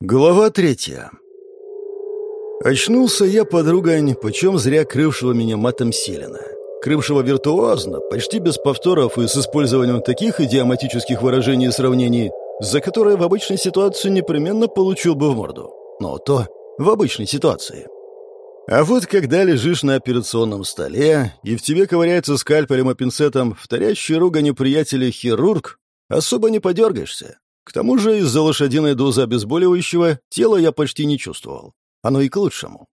Глава третья. Очнулся я, подругань, почем зря крывшего меня матом Селина. Крывшего виртуозно, почти без повторов и с использованием таких идиоматических выражений и сравнений, за которые в обычной ситуации непременно получил бы в морду. Но то в обычной ситуации. А вот когда лежишь на операционном столе, и в тебе ковыряется скальпелем и пинцетом вторящий ругань приятеля хирург, особо не подергаешься. К тому же из-за лошадиной дозы обезболивающего тело я почти не чувствовал. Оно и к лучшему.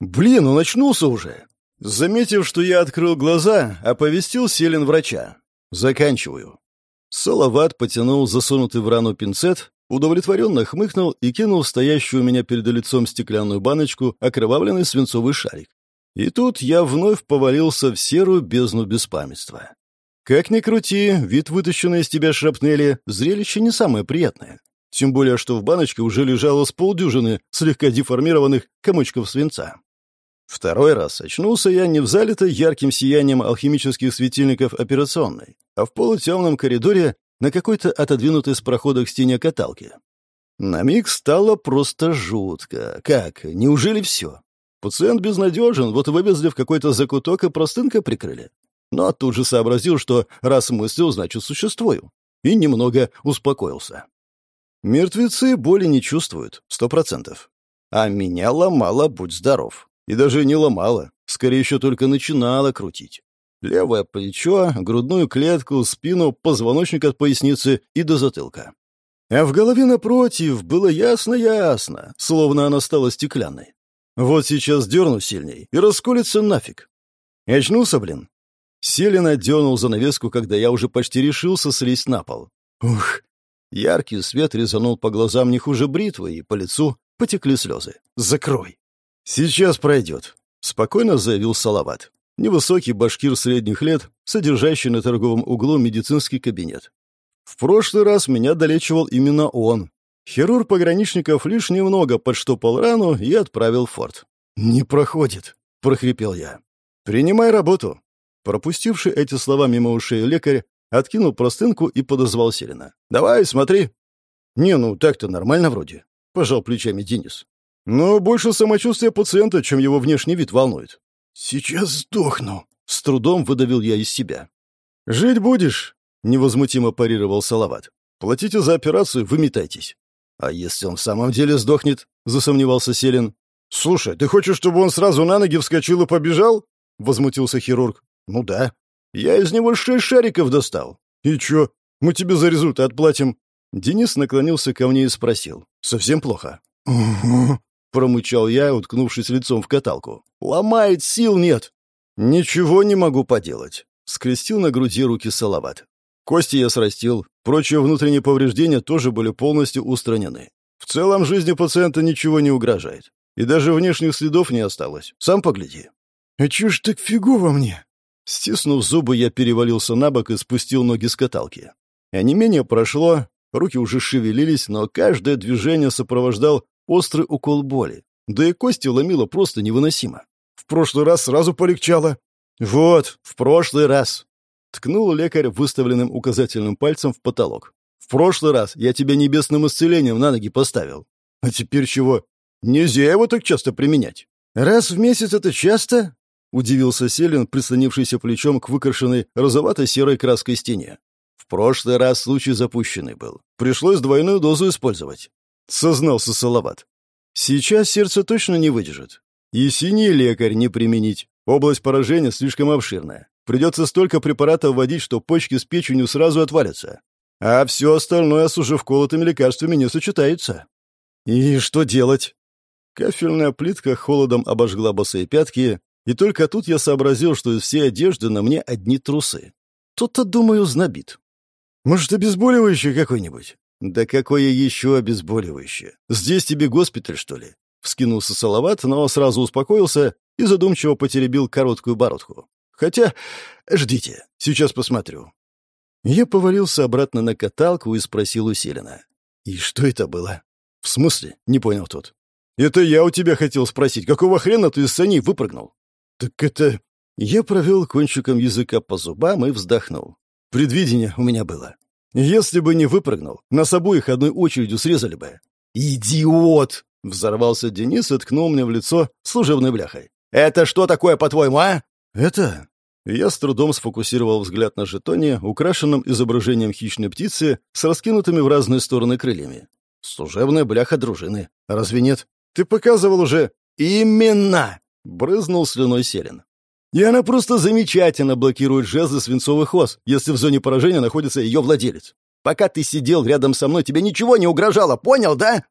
Блин, он очнулся уже. Заметив, что я открыл глаза, оповестил Селин врача. Заканчиваю. Салават потянул засунутый в рану пинцет, удовлетворенно хмыкнул и кинул стоящую у меня перед лицом стеклянную баночку окровавленный свинцовый шарик. И тут я вновь повалился в серую бездну беспамятства. Как ни крути, вид вытащенной из тебя шрапнели — зрелище не самое приятное. Тем более, что в баночке уже лежало с полдюжины слегка деформированных комочков свинца. Второй раз очнулся я не в залитой ярким сиянием алхимических светильников операционной, а в полутемном коридоре на какой-то отодвинутой с прохода к стене каталке. На миг стало просто жутко. Как? Неужели все? Пациент безнадежен, вот вывезли в какой-то закуток и простынка прикрыли но тут же сообразил, что раз мыслил, значит существую, и немного успокоился. Мертвецы боли не чувствуют, сто процентов. А меня ломало, будь здоров. И даже не ломало, скорее еще только начинало крутить. Левое плечо, грудную клетку, спину, позвоночник от поясницы и до затылка. А в голове напротив было ясно-ясно, словно она стала стеклянной. Вот сейчас дерну сильней и расколется нафиг. Очнулся, блин, Селин отдернул занавеску, когда я уже почти решился слезть на пол. Ух! Яркий свет резанул по глазам не хуже бритвы, и по лицу потекли слезы. «Закрой!» «Сейчас пройдет», — спокойно заявил Салават. Невысокий башкир средних лет, содержащий на торговом углу медицинский кабинет. В прошлый раз меня долечивал именно он. Хирург пограничников лишь немного подштопал рану и отправил в форт. «Не проходит», — прохрипел я. «Принимай работу», Пропустивший эти слова мимо ушей лекарь откинул простынку и подозвал Селина. «Давай, смотри». «Не, ну так-то нормально вроде», — пожал плечами Денис. «Но больше самочувствие пациента, чем его внешний вид волнует». «Сейчас сдохну», — с трудом выдавил я из себя. «Жить будешь», — невозмутимо парировал Салават. «Платите за операцию, выметайтесь». «А если он в самом деле сдохнет?» — засомневался Селин. «Слушай, ты хочешь, чтобы он сразу на ноги вскочил и побежал?» — возмутился хирург. «Ну да. Я из него шесть шариков достал». «И чё? Мы тебе за результат платим». Денис наклонился ко мне и спросил. «Совсем плохо?» «Угу», — промычал я, уткнувшись лицом в каталку. «Ломает, сил нет». «Ничего не могу поделать», — скрестил на груди руки Салават. Кости я срастил, прочие внутренние повреждения тоже были полностью устранены. В целом жизни пациента ничего не угрожает. И даже внешних следов не осталось. Сам погляди. «А чё ж так фигово мне?» Стиснув зубы, я перевалился на бок и спустил ноги с каталки. А не менее прошло, руки уже шевелились, но каждое движение сопровождал острый укол боли. Да и кости ломило просто невыносимо. В прошлый раз сразу полегчало. Вот, в прошлый раз. Ткнул лекарь выставленным указательным пальцем в потолок. В прошлый раз я тебя небесным исцелением на ноги поставил. А теперь чего? Нельзя его так часто применять. Раз в месяц это часто? Удивился Селин, прислонившийся плечом к выкрашенной розовато-серой краской стене. В прошлый раз случай запущенный был. Пришлось двойную дозу использовать. Сознался Салават. Сейчас сердце точно не выдержит. И синий лекарь не применить. Область поражения слишком обширная. Придется столько препаратов вводить, что почки с печенью сразу отвалятся. А все остальное с уже вколотыми лекарствами не сочетается. И что делать? Кафельная плитка холодом обожгла босые пятки, и только тут я сообразил, что из всей одежды на мне одни трусы. Тут-то, думаю, знобит. Может, обезболивающее какое-нибудь? Да какое еще обезболивающее? Здесь тебе госпиталь, что ли? Вскинулся Салават, но сразу успокоился и задумчиво потеребил короткую бородку. Хотя, ждите, сейчас посмотрю. Я повалился обратно на каталку и спросил у Селина. «И что это было?» «В смысле?» — не понял тот. «Это я у тебя хотел спросить. Какого хрена ты из саней выпрыгнул?» «Так это...» Я провел кончиком языка по зубам и вздохнул. Предвидение у меня было. Если бы не выпрыгнул, нас обоих одной очередью срезали бы. «Идиот!» — взорвался Денис и ткнул мне в лицо служебной бляхой. «Это что такое, по-твоему, а?» «Это...» Я с трудом сфокусировал взгляд на жетоне, украшенном изображением хищной птицы с раскинутыми в разные стороны крыльями. «Служебная бляха дружины. Разве нет? Ты показывал уже...» «Именно!» — брызнул слюной Селин. «И она просто замечательно блокирует жезлы свинцовых ос, если в зоне поражения находится ее владелец. Пока ты сидел рядом со мной, тебе ничего не угрожало, понял, да?»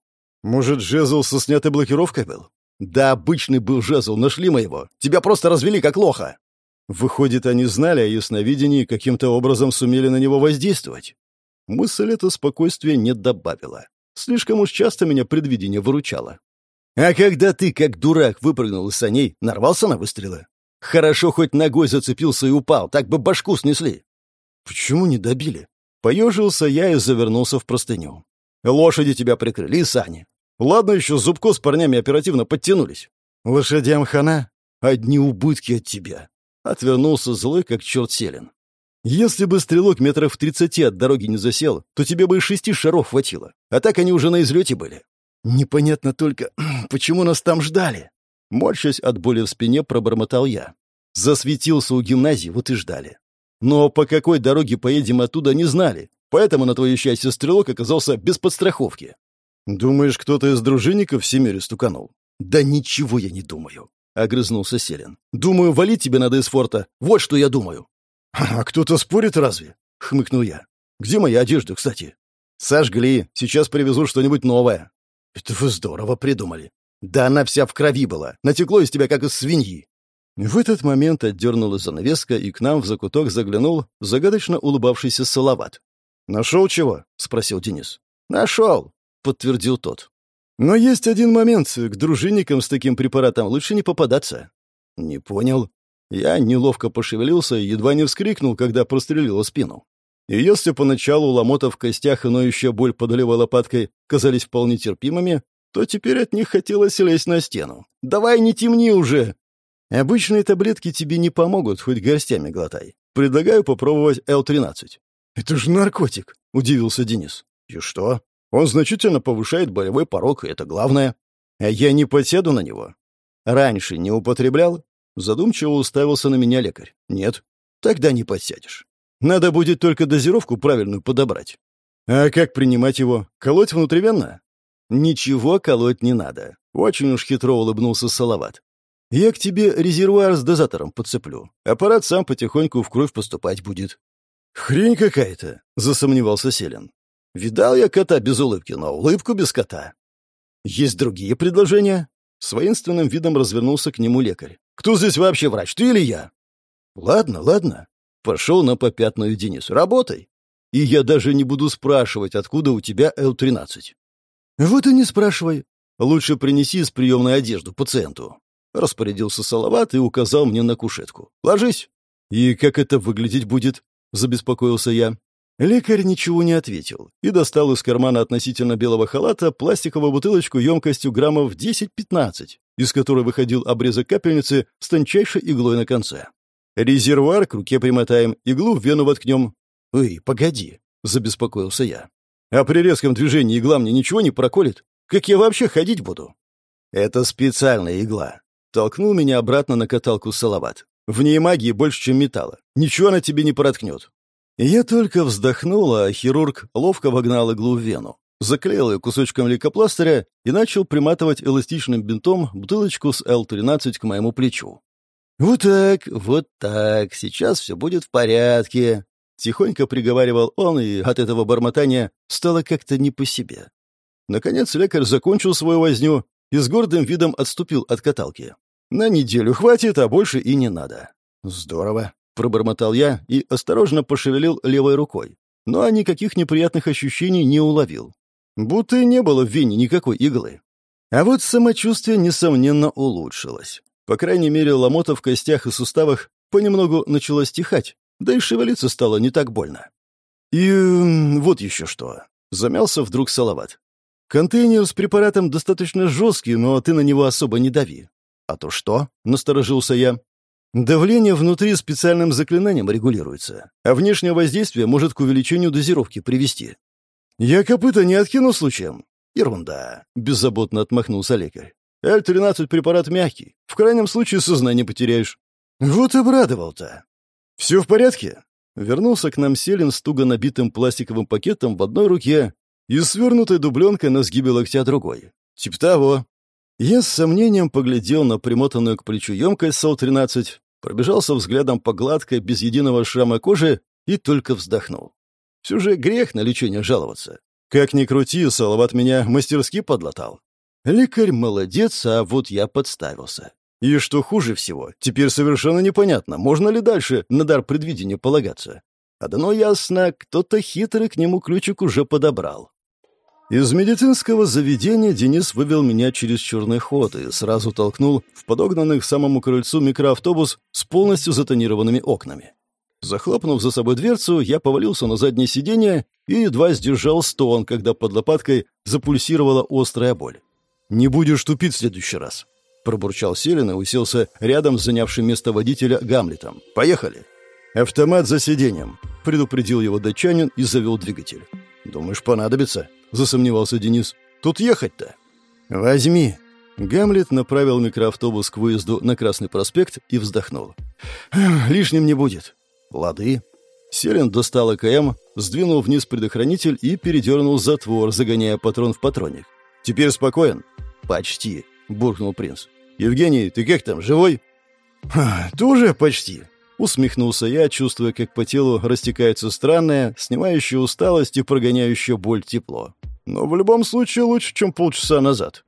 «Может, жезл со снятой блокировкой был?» «Да обычный был жезл, нашли мы его. Тебя просто развели как лоха». Выходит, они знали о ясновидении и каким-то образом сумели на него воздействовать. Мысль это спокойствие не добавила. Слишком уж часто меня предвидение выручало. А когда ты, как дурак, выпрыгнул из саней, нарвался на выстрелы? Хорошо хоть ногой зацепился и упал, так бы башку снесли. Почему не добили? Поежился я и завернулся в простыню. Лошади тебя прикрыли, сани. Ладно, еще Зубко с парнями оперативно подтянулись. Лошадям хана? Одни убытки от тебя. Отвернулся злой, как черт селен. Если бы стрелок метров в тридцати от дороги не засел, то тебе бы и шести шаров хватило. А так они уже на излете были. Непонятно только, почему нас там ждали. Морщась от боли в спине, пробормотал я. Засветился у гимназии, вот и ждали. Но по какой дороге поедем оттуда, не знали. Поэтому, на твое счастье, стрелок оказался без подстраховки. Думаешь, кто-то из дружинников в Семере стуканул? Да ничего я не думаю. — огрызнулся Селин. «Думаю, валить тебе надо из форта. Вот что я думаю». «А кто-то спорит разве?» — хмыкнул я. «Где моя одежда, кстати?» «Сожгли. Сейчас привезу что-нибудь новое». «Это вы здорово придумали». «Да она вся в крови была. Натекло из тебя, как из свиньи». В этот момент отдернула занавеска, и к нам в закуток заглянул загадочно улыбавшийся Салават. «Нашел чего?» — спросил Денис. «Нашел», — подтвердил тот. Но есть один момент. К дружинникам с таким препаратом лучше не попадаться. Не понял. Я неловко пошевелился и едва не вскрикнул, когда прострелила спину. И если поначалу ломота в костях и ноющая боль под левой лопаткой казались вполне терпимыми, то теперь от них хотелось лезть на стену. «Давай не темни уже!» «Обычные таблетки тебе не помогут, хоть горстями глотай. Предлагаю попробовать Л-13». «Это же наркотик!» — удивился Денис. «И что?» Он значительно повышает болевой порог, и это главное. А я не подсяду на него. Раньше не употреблял? Задумчиво уставился на меня лекарь. Нет. Тогда не подсядешь. Надо будет только дозировку правильную подобрать. А как принимать его? Колоть внутривенно? Ничего колоть не надо. Очень уж хитро улыбнулся Салават. Я к тебе резервуар с дозатором подцеплю. Аппарат сам потихоньку в кровь поступать будет. Хрень какая-то, засомневался Селин. Видал я кота без улыбки, но улыбку без кота. Есть другие предложения? С воинственным видом развернулся к нему лекарь. Кто здесь вообще врач, ты или я? Ладно, ладно. Пошел на попятную Денис. Работай. И я даже не буду спрашивать, откуда у тебя Л-13. Вот и не спрашивай. Лучше принеси из приемной одежду пациенту. Распорядился Салават и указал мне на кушетку. Ложись. И как это выглядеть будет? Забеспокоился я. Лекарь ничего не ответил и достал из кармана относительно белого халата пластиковую бутылочку емкостью граммов 10-15, из которой выходил обрезок капельницы с тончайшей иглой на конце. «Резервуар к руке примотаем, иглу в вену воткнем». «Эй, погоди», — забеспокоился я. «А при резком движении игла мне ничего не проколет? Как я вообще ходить буду?» «Это специальная игла», — толкнул меня обратно на каталку Салават. «В ней магии больше, чем металла. Ничего она тебе не проткнет. Я только вздохнула, а хирург ловко вогнал иглу в вену, заклеил ее кусочком лейкопластыря и начал приматывать эластичным бинтом бутылочку с Л-13 к моему плечу. «Вот так, вот так, сейчас все будет в порядке», — тихонько приговаривал он, и от этого бормотания стало как-то не по себе. Наконец лекарь закончил свою возню и с гордым видом отступил от каталки. «На неделю хватит, а больше и не надо». «Здорово. Пробормотал я и осторожно пошевелил левой рукой, но никаких неприятных ощущений не уловил. Будто и не было в вене никакой иглы. А вот самочувствие, несомненно, улучшилось. По крайней мере, ломота в костях и суставах понемногу начала стихать, да и шевелиться стало не так больно. И вот еще что. Замялся вдруг Салават. Контейнер с препаратом достаточно жесткий, но ты на него особо не дави. А то что? Насторожился я. Давление внутри специальным заклинанием регулируется, а внешнее воздействие может к увеличению дозировки привести. Я копыта не откину случаем. «Ерунда», — беззаботно отмахнулся лекарь. «Л-13 препарат мягкий. В крайнем случае сознание потеряешь». «Вот обрадовал-то». «Все в порядке?» Вернулся к нам Селин с туго набитым пластиковым пакетом в одной руке и свернутой дубленкой на сгибе локтя другой. «Тип того». Я с сомнением поглядел на примотанную к плечу емкость СОЛ-13, пробежался взглядом по гладкой, без единого шрама кожи и только вздохнул. Все же грех на лечение жаловаться. Как ни крути, Салават меня мастерски подлатал. Лекарь молодец, а вот я подставился. И что хуже всего, теперь совершенно непонятно, можно ли дальше на дар предвидения полагаться. Одно ясно, кто-то хитрый к нему ключик уже подобрал. Из медицинского заведения Денис вывел меня через черный ход и сразу толкнул в подогнанный к самому крыльцу микроавтобус с полностью затонированными окнами. Захлопнув за собой дверцу, я повалился на заднее сиденье и едва сдержал стон, когда под лопаткой запульсировала острая боль. «Не будешь тупить в следующий раз», — пробурчал Селин и уселся рядом с занявшим место водителя Гамлетом. «Поехали!» «Автомат за сиденьем», — предупредил его датчанин и завел двигатель. «Думаешь, понадобится?» — засомневался Денис. «Тут ехать-то». «Возьми». Гамлет направил микроавтобус к выезду на Красный проспект и вздохнул. «Лишним не будет». «Лады». Селин достал АКМ, сдвинул вниз предохранитель и передернул затвор, загоняя патрон в патронник. «Теперь спокоен?» «Почти», — буркнул принц. «Евгений, ты как там, живой?» «Тоже почти», — усмехнулся я, чувствуя, как по телу растекается странное, снимающее усталость и прогоняющее боль тепло. «Но в любом случае лучше, чем полчаса назад».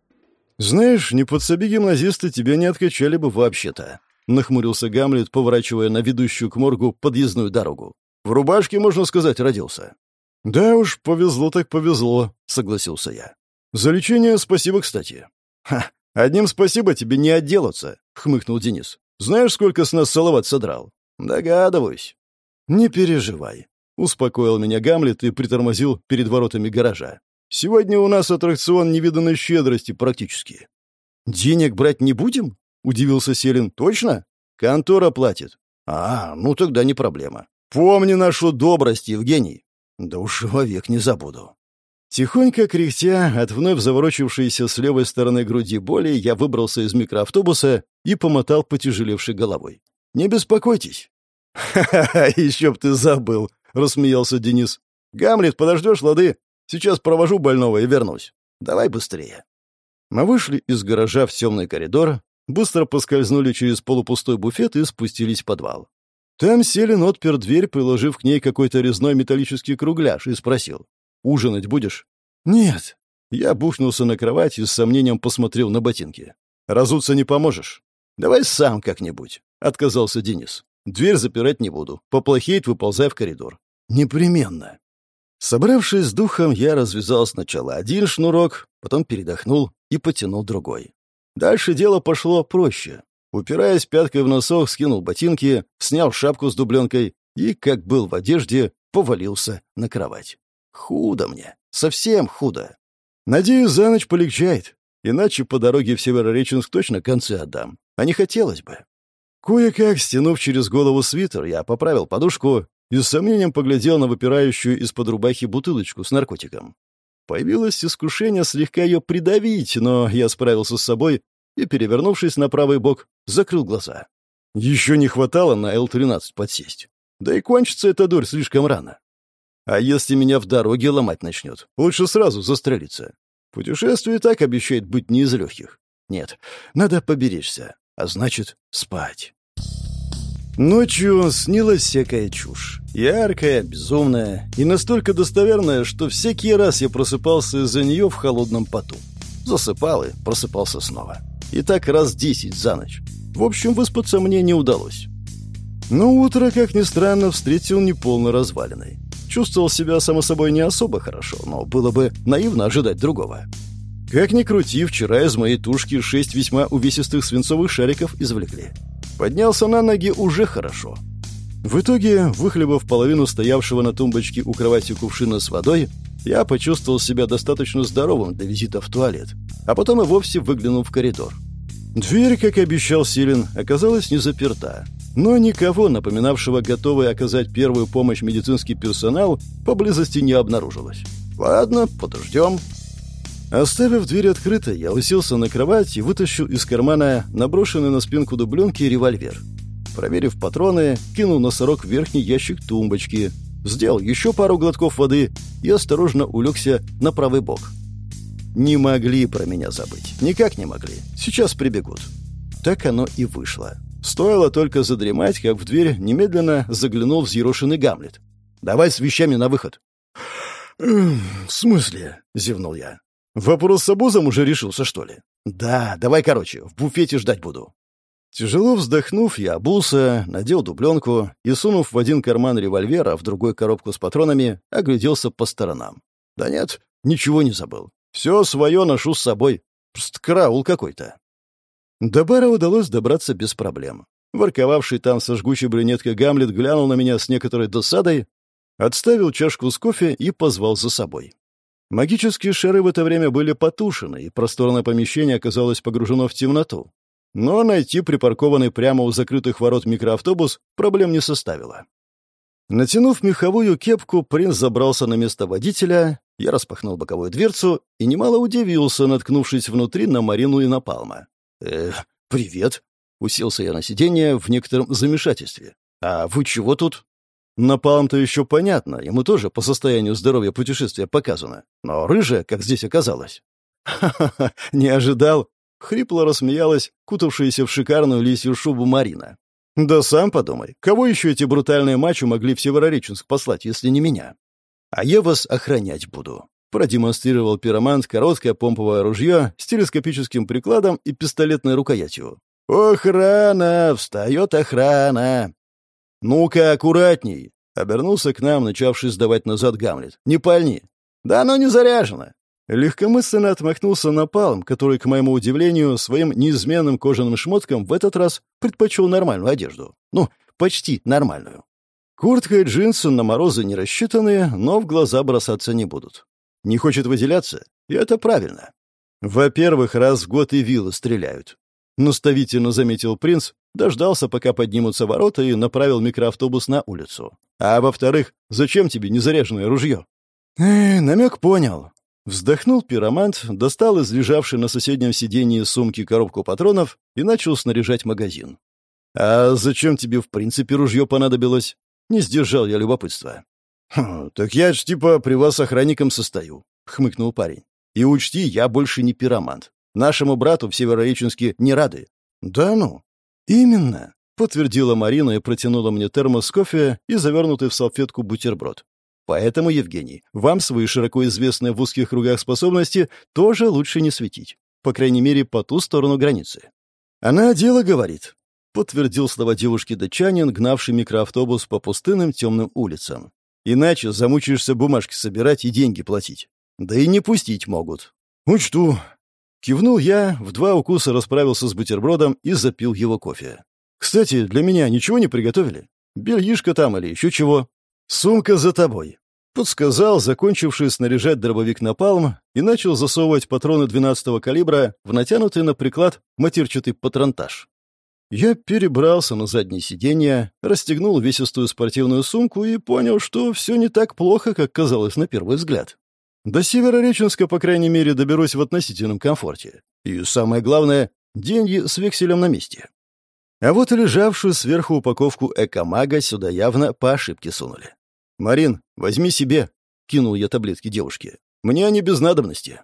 «Знаешь, не подсоби гимназисты тебя не откачали бы вообще-то», — нахмурился Гамлет, поворачивая на ведущую к моргу подъездную дорогу. «В рубашке, можно сказать, родился». «Да уж, повезло так повезло», — согласился я. «За лечение спасибо, кстати». «Ха, одним спасибо тебе не отделаться», — хмыкнул Денис. «Знаешь, сколько с нас Салават содрал?» «Догадываюсь». «Не переживай», — успокоил меня Гамлет и притормозил перед воротами гаража. «Сегодня у нас аттракцион невиданной щедрости практически». «Денег брать не будем?» — удивился Селин. «Точно? Контора платит». «А, ну тогда не проблема. Помни нашу добрость, Евгений». «Да уж вовек не забуду». Тихонько кряхтя от вновь заворочившейся с левой стороны груди боли, я выбрался из микроавтобуса и помотал потяжелевшей головой. «Не беспокойтесь». «Ха-ха-ха, еще б ты забыл», — рассмеялся Денис. «Гамлет, подождешь, лады? Сейчас провожу больного и вернусь. Давай быстрее». Мы вышли из гаража в темный коридор, быстро поскользнули через полупустой буфет и спустились в подвал. Там Селин отпер дверь, приложив к ней какой-то резной металлический кругляш, и спросил. «Ужинать будешь?» «Нет». Я бухнулся на кровать и с сомнением посмотрел на ботинки. «Разуться не поможешь?» «Давай сам как-нибудь», — отказался Денис. «Дверь запирать не буду. Поплохеет, выползай в коридор». «Непременно». Собравшись с духом, я развязал сначала один шнурок, потом передохнул и потянул другой. Дальше дело пошло проще. Упираясь пяткой в носок, скинул ботинки, снял шапку с дубленкой и, как был в одежде, повалился на кровать. Худо мне, совсем худо. Надеюсь, за ночь полегчает, иначе по дороге в Северореченск точно концы отдам. А не хотелось бы. Кое-как, стянув через голову свитер, я поправил подушку и с сомнением поглядел на выпирающую из-под рубахи бутылочку с наркотиком. Появилось искушение слегка ее придавить, но я справился с собой и, перевернувшись на правый бок, закрыл глаза. Еще не хватало на Л-13 подсесть. Да и кончится эта дурь слишком рано. А если меня в дороге ломать начнет, лучше сразу застрелиться. Путешествие так обещает быть не из легких. Нет, надо поберечься, а значит, спать. Ночью снилась всякая чушь. Яркая, безумная и настолько достоверная, что всякий раз я просыпался из-за нее в холодном поту. Засыпал и просыпался снова. И так раз десять за ночь. В общем, выспаться мне не удалось. Но утро, как ни странно, встретил неполно разваленной. Чувствовал себя, само собой, не особо хорошо, но было бы наивно ожидать другого. Как ни крути, вчера из моей тушки шесть весьма увесистых свинцовых шариков извлекли. Поднялся на ноги уже хорошо. В итоге, выхлебав половину стоявшего на тумбочке у кровати кувшина с водой, я почувствовал себя достаточно здоровым для визита в туалет, а потом и вовсе выглянул в коридор. Дверь, как обещал Силин, оказалась не заперта, но никого, напоминавшего готовый оказать первую помощь медицинский персонал, поблизости не обнаружилось. «Ладно, подождем». Оставив дверь открытой, я уселся на кровать и вытащил из кармана наброшенный на спинку дубленки револьвер. Проверив патроны, кинул носорог в верхний ящик тумбочки, сделал еще пару глотков воды и осторожно улегся на правый бок. Не могли про меня забыть. Никак не могли. Сейчас прибегут. Так оно и вышло. Стоило только задремать, как в дверь немедленно заглянул взъерошенный Гамлет. «Давай с вещами на выход». «В смысле?» — зевнул я. «Вопрос с обозом уже решился, что ли?» «Да, давай короче, в буфете ждать буду». Тяжело вздохнув, я обулся, надел дубленку и, сунув в один карман револьвера, в другой коробку с патронами, огляделся по сторонам. Да нет, ничего не забыл. Все свое ношу с собой. Пст, караул какой-то. До бара удалось добраться без проблем. Ворковавший там со жгучей брюнеткой Гамлет глянул на меня с некоторой досадой, отставил чашку с кофе и позвал за собой. Магические шары в это время были потушены, и просторное помещение оказалось погружено в темноту. Но найти припаркованный прямо у закрытых ворот микроавтобус проблем не составило. Натянув меховую кепку, принц забрался на место водителя, я распахнул боковую дверцу и немало удивился, наткнувшись внутри на Марину и Напалма. «Э, привет!» — уселся я на сиденье в некотором замешательстве. «А вы чего тут?» Напалм-то еще понятно, ему тоже по состоянию здоровья путешествия показано. Но рыжая, как здесь оказалось. «Ха-ха-ха, не ожидал!» — хрипло рассмеялась, кутавшаяся в шикарную лисью шубу Марина. «Да сам подумай, кого еще эти брутальные мачо могли в Северореченск послать, если не меня? А я вас охранять буду», — продемонстрировал пиромант короткое помповое ружье с телескопическим прикладом и пистолетной рукоятью. «Охрана! Встает охрана!» «Ну-ка, аккуратней!» — обернулся к нам, начавший сдавать назад Гамлет. «Не пальни!» «Да оно не заряжено!» Легкомысленно отмахнулся Напалм, который, к моему удивлению, своим неизменным кожаным шмоткам в этот раз предпочел нормальную одежду. Ну, почти нормальную. Куртка и джинсы на морозы не рассчитанные, но в глаза бросаться не будут. Не хочет выделяться? И это правильно. Во-первых, раз в год и виллы стреляют. Наставительно заметил принц, дождался, пока поднимутся ворота, и направил микроавтобус на улицу. А во-вторых, зачем тебе незаряженное ружье? Э, намек понял. Вздохнул пиромант, достал из лежавшей на соседнем сиденье сумки коробку патронов и начал снаряжать магазин. «А зачем тебе, в принципе, ружье понадобилось?» Не сдержал я любопытства. «Хм, «Так я ж типа при вас охранником состою», — хмыкнул парень. «И учти, я больше не пиромант. Нашему брату в Северореченске не рады». «Да ну?» «Именно», — подтвердила Марина и протянула мне термос кофе и завернутый в салфетку бутерброд. «Поэтому, Евгений, вам свои широко известные в узких кругах способности тоже лучше не светить. По крайней мере, по ту сторону границы». «Она дело говорит», — подтвердил слова девушки датчанин, гнавший микроавтобус по пустынным темным улицам. «Иначе замучаешься бумажки собирать и деньги платить. Да и не пустить могут». «Учту», Кивнул я, в два укуса расправился с бутербродом и запил его кофе. «Кстати, для меня ничего не приготовили? Бельишко там или еще чего?» «Сумка за тобой», — подсказал, закончивший снаряжать дробовик на палм, и начал засовывать патроны 12-го калибра в натянутый на приклад матерчатый патронтаж. Я перебрался на заднее сиденье, расстегнул весистую спортивную сумку и понял, что все не так плохо, как казалось на первый взгляд. До Северореченска, по крайней мере, доберусь в относительном комфорте. И самое главное, деньги с векселем на месте. А вот лежавшую сверху упаковку экомага сюда явно по ошибке сунули. «Марин, возьми себе», — кинул я таблетки девушке. «Мне они без надобности».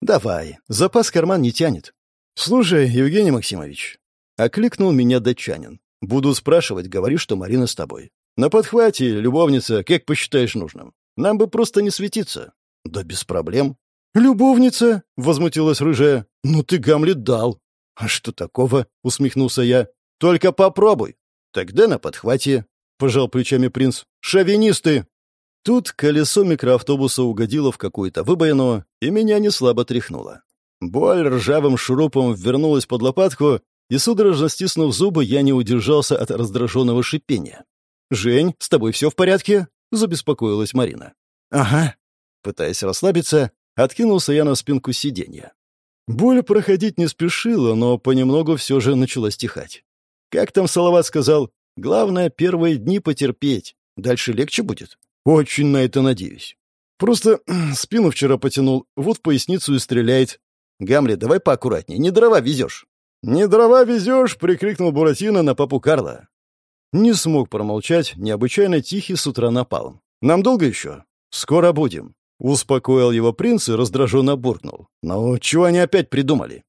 «Давай, запас карман не тянет». «Слушай, Евгений Максимович», — окликнул меня датчанин. «Буду спрашивать, говори, что Марина с тобой. На подхвате, любовница, как посчитаешь нужным. Нам бы просто не светиться». «Да без проблем». «Любовница?» — возмутилась рыжая. «Ну ты, Гамлет, дал». «А что такого?» — усмехнулся я. «Только попробуй». «Тогда на подхвате», — пожал плечами принц. «Шовинисты!» Тут колесо микроавтобуса угодило в какую-то выбоину, и меня неслабо тряхнуло. Боль ржавым шурупом вернулась под лопатку, и, судорожно стиснув зубы, я не удержался от раздраженного шипения. «Жень, с тобой все в порядке?» — забеспокоилась Марина. «Ага», Пытаясь расслабиться, откинулся я на спинку сиденья. Боль проходить не спешила, но понемногу все же начала стихать. Как там Салават сказал, главное первые дни потерпеть, дальше легче будет. Очень на это надеюсь. Просто спину вчера потянул, вот поясницу и стреляет. Гамлет, давай поаккуратнее, не дрова везешь. «Не дрова везешь!» — прикрикнул Буратино на папу Карла. Не смог промолчать, необычайно тихий с утра напал. «Нам долго еще?» «Скоро будем». Успокоил его принц и раздраженно буркнул. «Ну, чего они опять придумали?»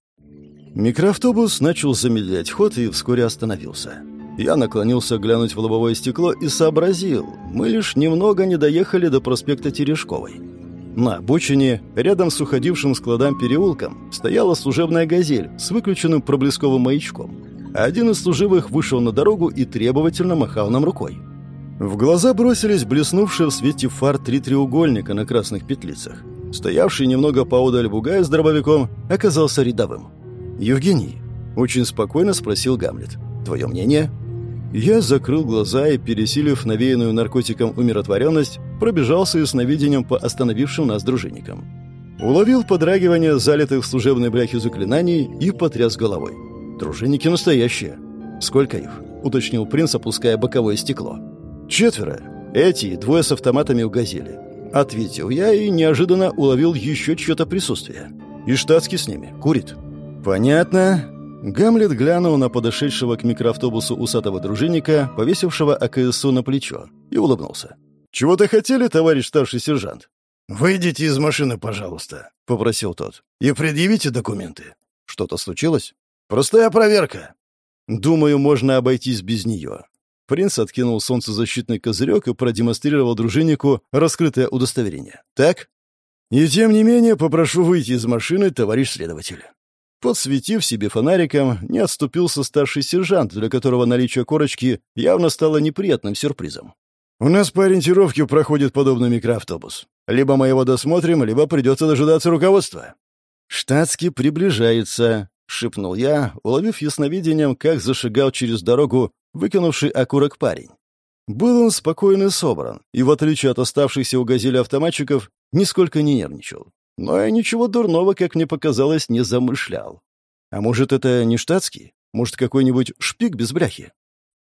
Микроавтобус начал замедлять ход и вскоре остановился. Я наклонился глянуть в лобовое стекло и сообразил, мы лишь немного не доехали до проспекта Терешковой. На обочине, рядом с уходившим складам переулком, стояла служебная «Газель» с выключенным проблесковым маячком. Один из служивых вышел на дорогу и требовательно махал нам рукой. В глаза бросились блеснувшие в свете фар три треугольника на красных петлицах. Стоявший немного поодаль бугай с дробовиком оказался рядовым. «Евгений», — очень спокойно спросил Гамлет, — «твое мнение?» Я закрыл глаза и, пересилив навеянную наркотиком умиротворенность, пробежался и сновидением по остановившим нас дружинникам. Уловил подрагивание залитых служебной бляхе заклинаний и потряс головой. «Дружинники настоящие». «Сколько их?» — уточнил принц, опуская боковое стекло. «Четверо. Эти двое с автоматами у «Газели». Ответил я и неожиданно уловил еще чье-то присутствие. И штатский с ними. Курит. «Понятно. Гамлет глянул на подошедшего к микроавтобусу усатого дружинника, повесившего АКСУ на плечо, и улыбнулся. «Чего-то хотели, товарищ старший сержант?» «Выйдите из машины, пожалуйста», — попросил тот. «И предъявите документы». «Что-то случилось?» «Простая проверка». «Думаю, можно обойтись без нее». Принц откинул солнцезащитный козырек и продемонстрировал дружиннику раскрытое удостоверение. «Так?» «И тем не менее попрошу выйти из машины, товарищ следователь». Подсветив себе фонариком, не отступился старший сержант, для которого наличие корочки явно стало неприятным сюрпризом. «У нас по ориентировке проходит подобный микроавтобус. Либо мы его досмотрим, либо придется дожидаться руководства». «Штатский приближается», — шепнул я, уловив ясновидением, как зашагал через дорогу выкинувший окурок парень. Был он спокойно собран, и, в отличие от оставшихся у «Газели» автоматчиков, нисколько не нервничал. Но я ничего дурного, как мне показалось, не замышлял. А может, это не штатский? Может, какой-нибудь шпик без бляхи?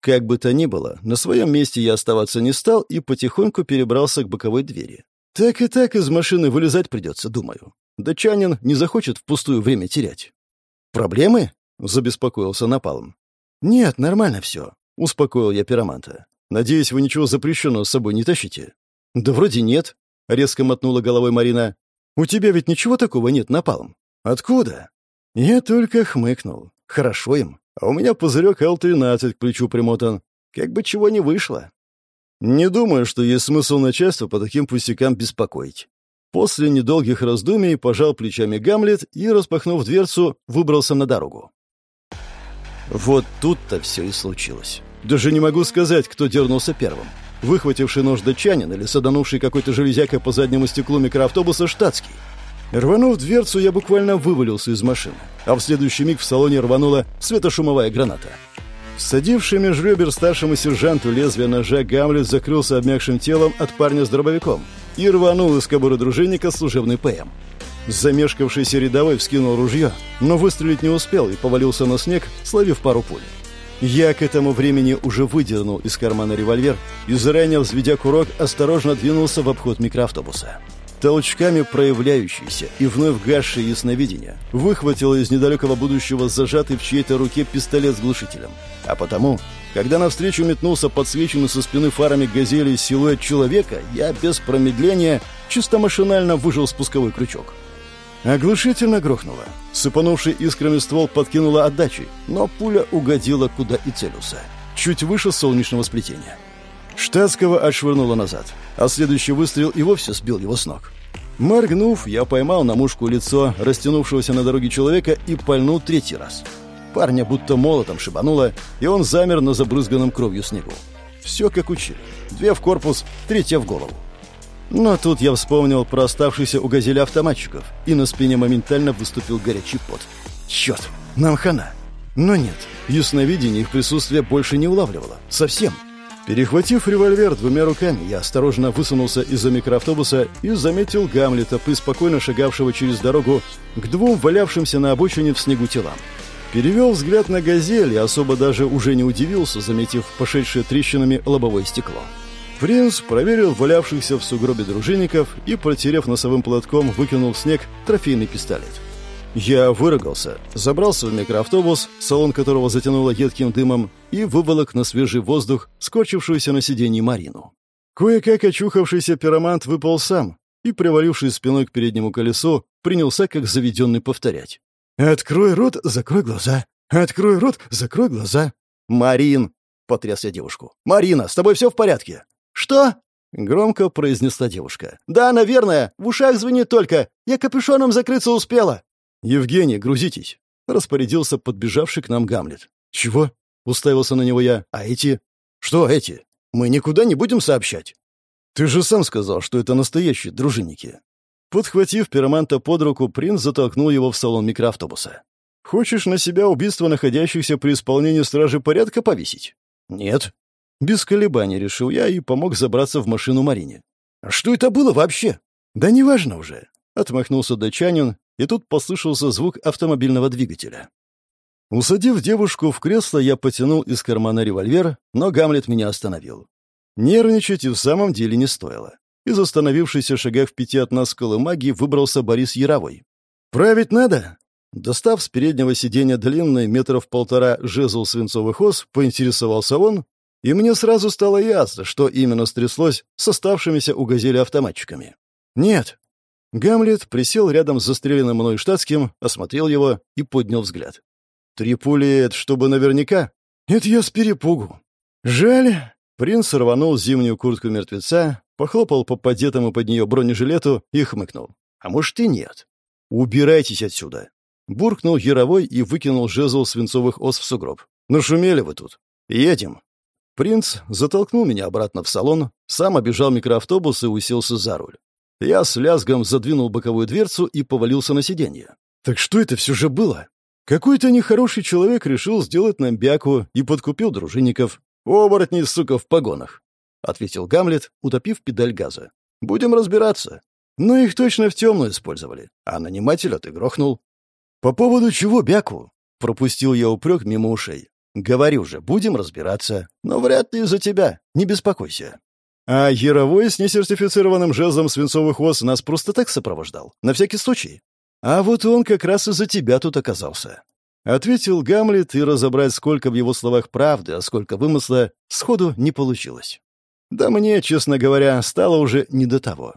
Как бы то ни было, на своем месте я оставаться не стал и потихоньку перебрался к боковой двери. Так и так из машины вылезать придется, думаю. Датчанин не захочет впустую время терять. «Проблемы?» — забеспокоился Напалм. «Нет, нормально все», — успокоил я пироманта. «Надеюсь, вы ничего запрещенного с собой не тащите?» «Да вроде нет», — резко мотнула головой Марина. У тебя ведь ничего такого нет, напалм. Откуда? Я только хмыкнул. Хорошо им. А у меня пузырек Л-13 к плечу примотан. Как бы чего не вышло. Не думаю, что есть смысл начальство по таким пустякам беспокоить. После недолгих раздумий пожал плечами Гамлет и, распахнув дверцу, выбрался на дорогу. Вот тут-то все и случилось. Даже не могу сказать, кто дернулся первым выхвативший нож датчанин или саданувший какой-то железякой по заднему стеклу микроавтобуса штатский. Рванув дверцу, я буквально вывалился из машины, а в следующий миг в салоне рванула светошумовая граната. Садивший меж ребер старшему сержанту лезвие ножа Гамлет закрылся обмякшим телом от парня с дробовиком и рванул из кобуры дружинника служебный ПМ. Замешкавшийся рядовой вскинул ружье, но выстрелить не успел и повалился на снег, словив пару пуль. Я к этому времени уже выдернул из кармана револьвер и, заранее взведя курок, осторожно двинулся в обход микроавтобуса. Толчками проявляющийся и вновь гасший ясновидение выхватило из недалекого будущего зажатый в чьей-то руке пистолет с глушителем. А потому, когда навстречу метнулся подсвеченный со спины фарами газели силуэт человека, я без промедления чисто машинально выжил спусковой крючок. Оглушительно грохнуло. Сыпанувший искрами ствол подкинуло отдачи, но пуля угодила куда и целился. Чуть выше солнечного сплетения. Штатского отшвырнуло назад, а следующий выстрел и вовсе сбил его с ног. Моргнув, я поймал на мушку лицо растянувшегося на дороге человека и пальнул третий раз. Парня будто молотом шибануло, и он замер на забрызганном кровью снегу. Все как учили. Две в корпус, третья в голову. Но тут я вспомнил про оставшихся у «Газели» автоматчиков, и на спине моментально выступил горячий пот. Черт, нам хана. Но нет, ясновидение их присутствие больше не улавливало. Совсем. Перехватив револьвер двумя руками, я осторожно высунулся из-за микроавтобуса и заметил Гамлета, преспокойно шагавшего через дорогу к двум валявшимся на обочине в снегу телам. Перевел взгляд на «Газель» и особо даже уже не удивился, заметив пошедшее трещинами лобовое стекло. Принц проверил валявшихся в сугробе дружинников и, протерев носовым платком, выкинул в снег трофейный пистолет. Я выругался, забрался в микроавтобус, салон которого затянуло едким дымом, и выволок на свежий воздух скорчившуюся на сиденье Марину. Кое-как очухавшийся пиромант выпал сам и, привалившись спиной к переднему колесу, принялся как заведенный повторять. «Открой рот, закрой глаза! Открой рот, закрой глаза!» «Марин!» — потряс я девушку. «Марина, с тобой все в порядке?» «Что?» — громко произнесла девушка. «Да, наверное. В ушах звенит только. Я капюшоном закрыться успела». «Евгений, грузитесь», — распорядился подбежавший к нам Гамлет. «Чего?» — уставился на него я. «А эти?» «Что эти? Мы никуда не будем сообщать». «Ты же сам сказал, что это настоящие дружинники». Подхватив пироманта под руку, принц затолкнул его в салон микроавтобуса. «Хочешь на себя убийство находящихся при исполнении стражи порядка повесить?» «Нет», без колебаний решил я и помог забраться в машину Марине. «А что это было вообще?» «Да неважно уже», — отмахнулся датчанин, и тут послышался звук автомобильного двигателя. Усадив девушку в кресло, я потянул из кармана револьвер, но Гамлет меня остановил. Нервничать и в самом деле не стоило. Из остановившейся шагах в пяти от нас колымаги выбрался Борис Яровой. «Править надо?» Достав с переднего сиденья длинный метров полтора жезл свинцовых ос, поинтересовался он, и мне сразу стало ясно, что именно стряслось с оставшимися у «Газели» автоматчиками. «Нет». Гамлет присел рядом с застреленным мной штатским, осмотрел его и поднял взгляд. «Три пули — это чтобы наверняка?» «Это я с перепугу». «Жаль». Принц рванул зимнюю куртку мертвеца, похлопал по подетому под нее бронежилету и хмыкнул. «А может и нет». «Убирайтесь отсюда». Буркнул Яровой и выкинул жезл свинцовых ос в сугроб. «Нашумели вы тут. Едем». Принц затолкнул меня обратно в салон, сам обежал микроавтобус и уселся за руль. Я с лязгом задвинул боковую дверцу и повалился на сиденье. Так что это все же было? Какой-то нехороший человек решил сделать нам бяку и подкупил дружинников. «Оборотни, сука, в погонах!» — ответил Гамлет, утопив педаль газа. «Будем разбираться. Но их точно в темную использовали, а нанимателя ты грохнул». «По поводу чего бяку?» — пропустил я упрек мимо ушей. Говорю же, будем разбираться. Но вряд ли из-за тебя. Не беспокойся. А Яровой с несертифицированным жезлом свинцовых ос нас просто так сопровождал. На всякий случай. А вот он как раз из-за тебя тут оказался. Ответил Гамлет, и разобрать, сколько в его словах правды, а сколько вымысла, сходу не получилось. Да мне, честно говоря, стало уже не до того.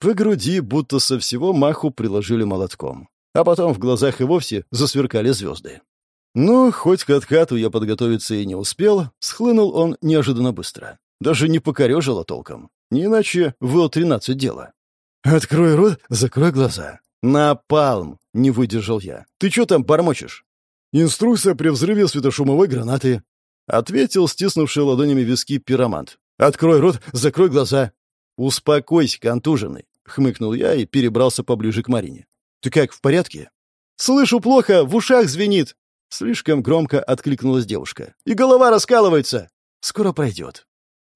По груди будто со всего маху приложили молотком. А потом в глазах и вовсе засверкали звезды. Но хоть к откату я подготовиться и не успел, схлынул он неожиданно быстро. Даже не покорежило толком. Не иначе ВЛ-13 дело. «Открой рот, закрой глаза». «Напалм!» — не выдержал я. «Ты что там бормочешь?» «Инструкция при взрыве светошумовой гранаты», — ответил стиснувший ладонями виски пиромант. «Открой рот, закрой глаза». «Успокойся, контуженный», — хмыкнул я и перебрался поближе к Марине. «Ты как, в порядке?» «Слышу плохо, в ушах звенит», Слишком громко откликнулась девушка. «И голова раскалывается!» «Скоро пройдет».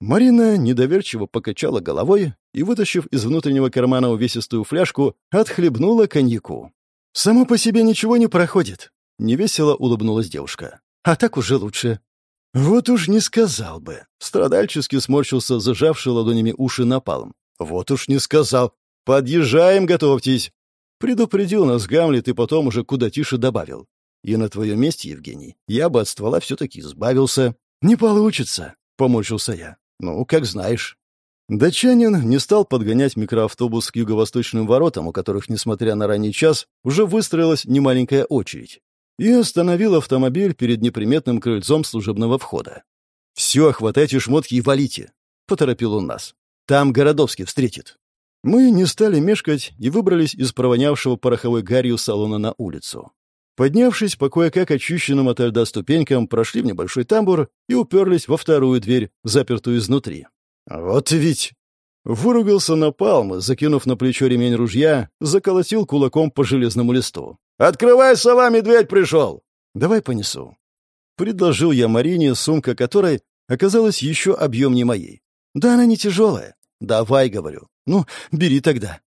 Марина недоверчиво покачала головой и, вытащив из внутреннего кармана увесистую фляжку, отхлебнула коньяку. «Само по себе ничего не проходит», — невесело улыбнулась девушка. «А так уже лучше». «Вот уж не сказал бы», — страдальчески сморщился зажавший ладонями уши напалм. «Вот уж не сказал. Подъезжаем, готовьтесь». Предупредил нас Гамлет и потом уже куда тише добавил. И на твоем месте, Евгений, я бы от ствола все-таки избавился. Не получится, — поморщился я. Ну, как знаешь. Датчанин не стал подгонять микроавтобус к юго-восточным воротам, у которых, несмотря на ранний час, уже выстроилась немаленькая очередь, и остановил автомобиль перед неприметным крыльцом служебного входа. «Все, хватайте шмотки и валите!» — поторопил он нас. «Там Городовский встретит». Мы не стали мешкать и выбрались из провонявшего пороховой гарью салона на улицу. Поднявшись по кое-как очищенным от льда ступенькам, прошли в небольшой тамбур и уперлись во вторую дверь, запертую изнутри. «Вот ведь!» Выругался на палмы, закинув на плечо ремень ружья, заколотил кулаком по железному листу. «Открывай, сова, медведь пришел!» «Давай понесу». Предложил я Марине, сумка которой оказалась еще объемнее моей. «Да она не тяжелая». «Давай», — говорю. «Ну, бери тогда».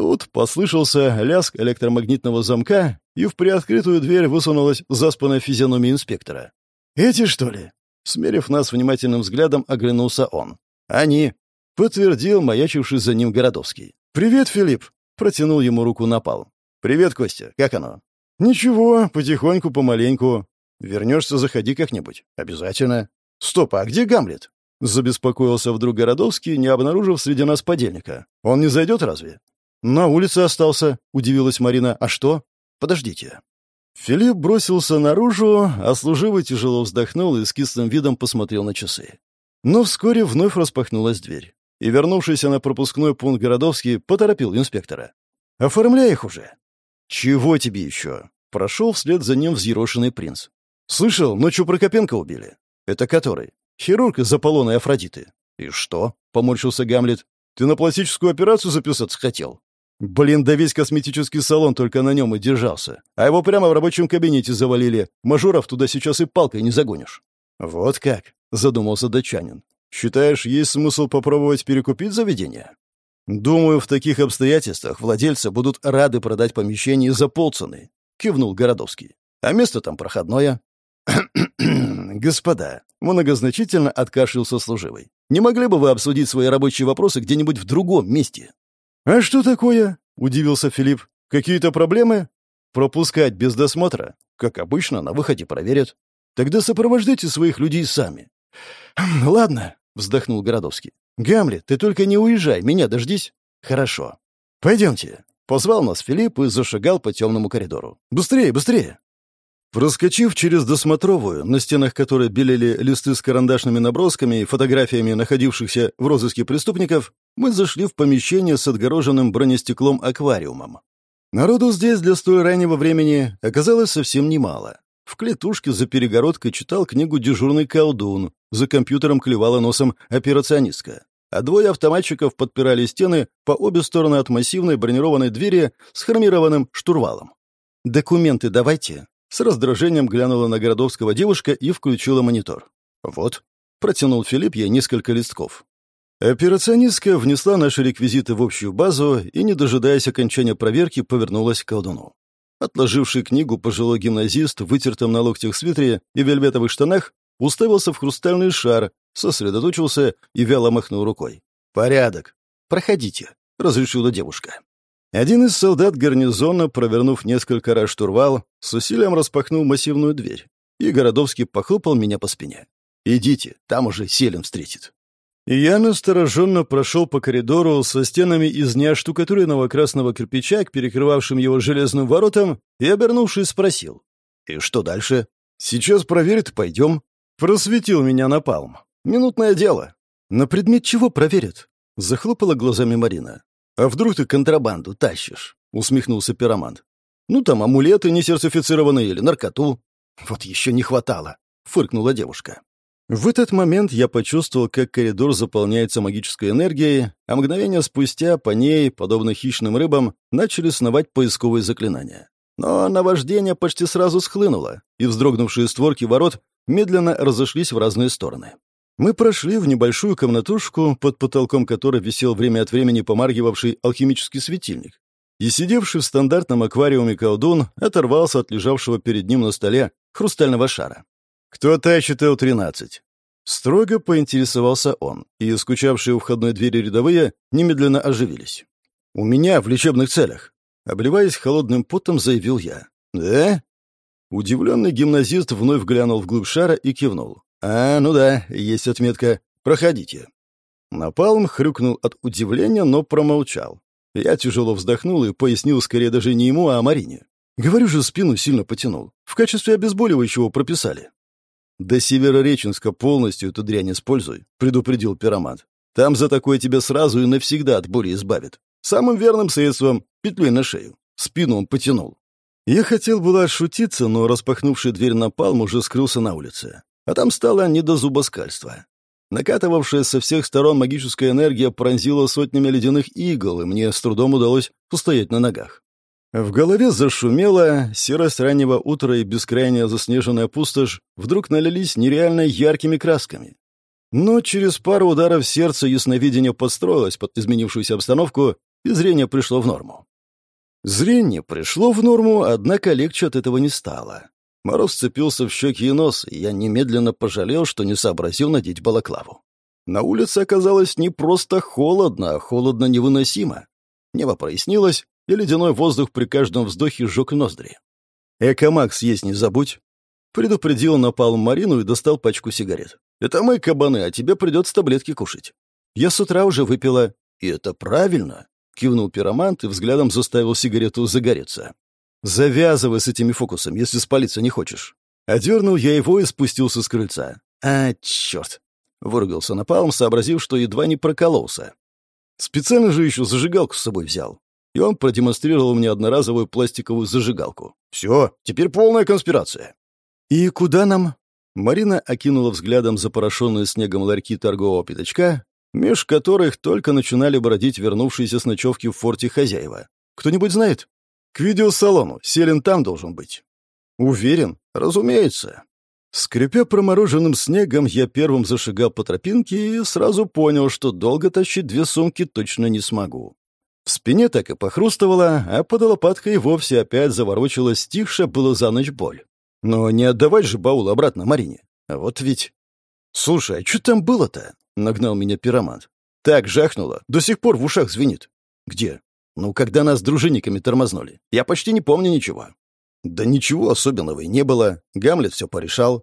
Тут послышался лязг электромагнитного замка, и в приоткрытую дверь высунулась заспанная физиономия инспектора. «Эти, что ли?» Смерив нас внимательным взглядом, оглянулся он. «Они». подтвердил маячивший за ним Городовский. «Привет, Филипп!» — протянул ему руку напал. «Привет, Костя. Как оно?» «Ничего, потихоньку, помаленьку. Вернешься, заходи как-нибудь. Обязательно». «Стоп, а где Гамлет?» Забеспокоился вдруг Городовский, не обнаружив среди нас подельника. «Он не зайдет разве?» «На улице остался», — удивилась Марина. «А что?» «Подождите». Филипп бросился наружу, а служивый тяжело вздохнул и с кислым видом посмотрел на часы. Но вскоре вновь распахнулась дверь. И вернувшийся на пропускной пункт Городовский поторопил инспектора. «Оформляй их уже». «Чего тебе еще?» Прошел вслед за ним взъерошенный принц. «Слышал, ночью Прокопенко убили». «Это который?» «Хирург из Аполлона и Афродиты». «И что?» — поморщился Гамлет. «Ты на пластическую операцию записаться хотел?» Блин, да весь косметический салон только на нем и держался. А его прямо в рабочем кабинете завалили. Мажоров туда сейчас и палкой не загонишь. Вот как, задумался датчанин. Считаешь, есть смысл попробовать перекупить заведение? Думаю, в таких обстоятельствах владельцы будут рады продать помещение за полцены, кивнул Городовский. А место там проходное. Господа, многозначительно откашлялся служивый. Не могли бы вы обсудить свои рабочие вопросы где-нибудь в другом месте? «А что такое?» — удивился Филипп. «Какие-то проблемы?» «Пропускать без досмотра. Как обычно, на выходе проверят. Тогда сопровождайте своих людей сами». «Хм, «Ладно», — вздохнул Городовский. «Гамлет, ты только не уезжай, меня дождись». «Хорошо. Пойдемте». Позвал нас Филипп и зашагал по темному коридору. «Быстрее, быстрее!» Проскочив через досмотровую, на стенах которой белели листы с карандашными набросками и фотографиями находившихся в розыске преступников, мы зашли в помещение с отгороженным бронестеклом аквариумом. Народу здесь для столь раннего времени оказалось совсем немало. В клетушке за перегородкой читал книгу дежурный колдун, за компьютером клевала носом операционистка, а двое автоматчиков подпирали стены по обе стороны от массивной бронированной двери с хромированным штурвалом. «Документы давайте», с раздражением глянула на Городовского девушка и включила монитор. «Вот», — протянул Филипп ей несколько листков. Операционистка внесла наши реквизиты в общую базу и, не дожидаясь окончания проверки, повернулась к колдуну. Отложивший книгу пожилой гимназист в на локтях свитере и вельветовых штанах уставился в хрустальный шар, сосредоточился и вяло махнул рукой. «Порядок. Проходите», — разрешила девушка. Один из солдат гарнизона, провернув несколько раз штурвал, с усилием распахнул массивную дверь, и Городовский похлопал меня по спине. «Идите, там уже Селин встретит». Я настороженно прошел по коридору со стенами из неоштукатуренного красного кирпича, перекрывавшим его железным воротом, и, обернувшись, спросил. «И что дальше?» «Сейчас проверят, пойдем». Просветил меня напалм. «Минутное дело». «На предмет чего проверят?» Захлопала глазами Марина. «А вдруг ты контрабанду тащишь?» — усмехнулся пиромант. «Ну, там амулеты несертифицированные или наркоту». «Вот еще не хватало», — фыркнула девушка. В этот момент я почувствовал, как коридор заполняется магической энергией, а мгновение спустя по ней, подобно хищным рыбам, начали сновать поисковые заклинания. Но наваждение почти сразу схлынуло, и вздрогнувшие створки ворот медленно разошлись в разные стороны. Мы прошли в небольшую комнатушку, под потолком которой висел время от времени помаргивавший алхимический светильник. И сидевший в стандартном аквариуме колдун оторвался от лежавшего перед ним на столе хрустального шара. «Кто тащит Эл-13?» Строго поинтересовался он, и скучавшие у входной двери рядовые немедленно оживились. «У меня в лечебных целях», — обливаясь холодным потом, заявил я. «Да?» Удивленный гимназист вновь глянул вглубь шара и кивнул. «А, ну да, есть отметка. Проходите». Напалм хрюкнул от удивления, но промолчал. Я тяжело вздохнул и пояснил скорее даже не ему, а Марине. Говорю же, спину сильно потянул. В качестве обезболивающего прописали. «До Северореченска полностью эту дрянь используй», — предупредил пиромат. «Там за такое тебя сразу и навсегда от боли избавит. Самым верным средством — петлей на шею. Спину он потянул». Я хотел было отшутиться, но распахнувший дверь на палм уже скрылся на улице. А там стало не до зубоскальства. Накатывавшая со всех сторон магическая энергия пронзила сотнями ледяных игл, и мне с трудом удалось устоять на ногах. В голове зашумело, серость раннего утра и бескрайняя заснеженная пустошь вдруг налились нереально яркими красками. Но через пару ударов сердца ясновидение подстроилось под изменившуюся обстановку, и зрение пришло в норму. Зрение пришло в норму, однако легче от этого не стало. Мороз сцепился в щеки и нос, и я немедленно пожалел, что не сообразил надеть балаклаву. На улице оказалось не просто холодно, а холодно невыносимо. Небо прояснилось, и ледяной воздух при каждом вздохе сжег ноздри. «Экомакс есть не забудь», — предупредил напал Марину и достал пачку сигарет. «Это мы кабаны, а тебе придется таблетки кушать». «Я с утра уже выпила». «И это правильно», — кивнул пиромант и взглядом заставил сигарету загореться. «Завязывай с этими фокусами, если спалиться не хочешь». Одернул я его и спустился с крыльца. «А, черт!» — выругался напалм, сообразив, что едва не прокололся. Специально же еще зажигалку с собой взял. И он продемонстрировал мне одноразовую пластиковую зажигалку. «Все, теперь полная конспирация». «И куда нам?» Марина окинула взглядом запорошенные снегом ларьки торгового пятачка, меж которых только начинали бродить вернувшиеся с ночевки в форте хозяева. «Кто-нибудь знает?» «К видеосалону. Селин там должен быть». «Уверен? Разумеется. Скрипя промороженным снегом, я первым зашагал по тропинке и сразу понял, что долго тащить две сумки точно не смогу. В спине так и похрустывало, а под лопаткой вовсе опять заворочилась стихшая было за ночь боль. Но не отдавать же баул обратно Марине. А вот ведь... «Слушай, а что там было-то?» — нагнал меня пиромант. «Так жахнуло, до сих пор в ушах звенит». «Где?» «Ну, когда нас дружинниками тормознули. Я почти не помню ничего». Да ничего особенного и не было. Гамлет все порешал.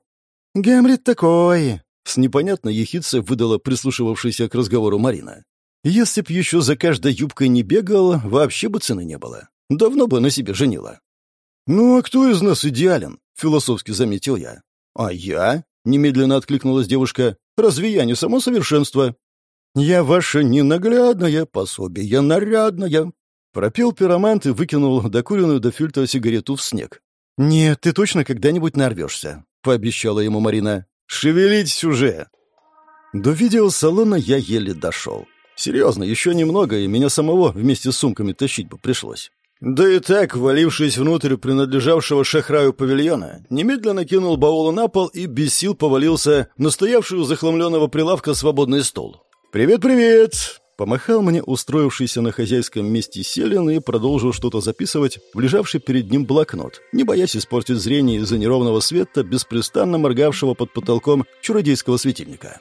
«Гамлет такой!» — с непонятной ехидцей выдала прислушивавшаяся к разговору Марина. «Если б еще за каждой юбкой не бегал, вообще бы цены не было. Давно бы на себе женила». «Ну а кто из нас идеален?» — философски заметил я. «А я?» — немедленно откликнулась девушка. «Разве я не само совершенство?» «Я ваша ненаглядная, пособие нарядная, Пропел пиромант и выкинул докуренную до фильтра сигарету в снег. «Нет, ты точно когда-нибудь нарвешься», — пообещала ему Марина. «Шевелитесь уже!» До видеосалона я еле дошел. Серьезно, еще немного, и меня самого вместе с сумками тащить бы пришлось. Да и так, валившись внутрь принадлежавшего шахраю павильона, немедленно кинул баулы на пол и без сил повалился на стоявший у захламленного прилавка свободный стол. «Привет-привет!» Помахал мне устроившийся на хозяйском месте Селин и продолжил что-то записывать в лежавший перед ним блокнот, не боясь испортить зрение из-за неровного света, беспрестанно моргавшего под потолком чародейского светильника.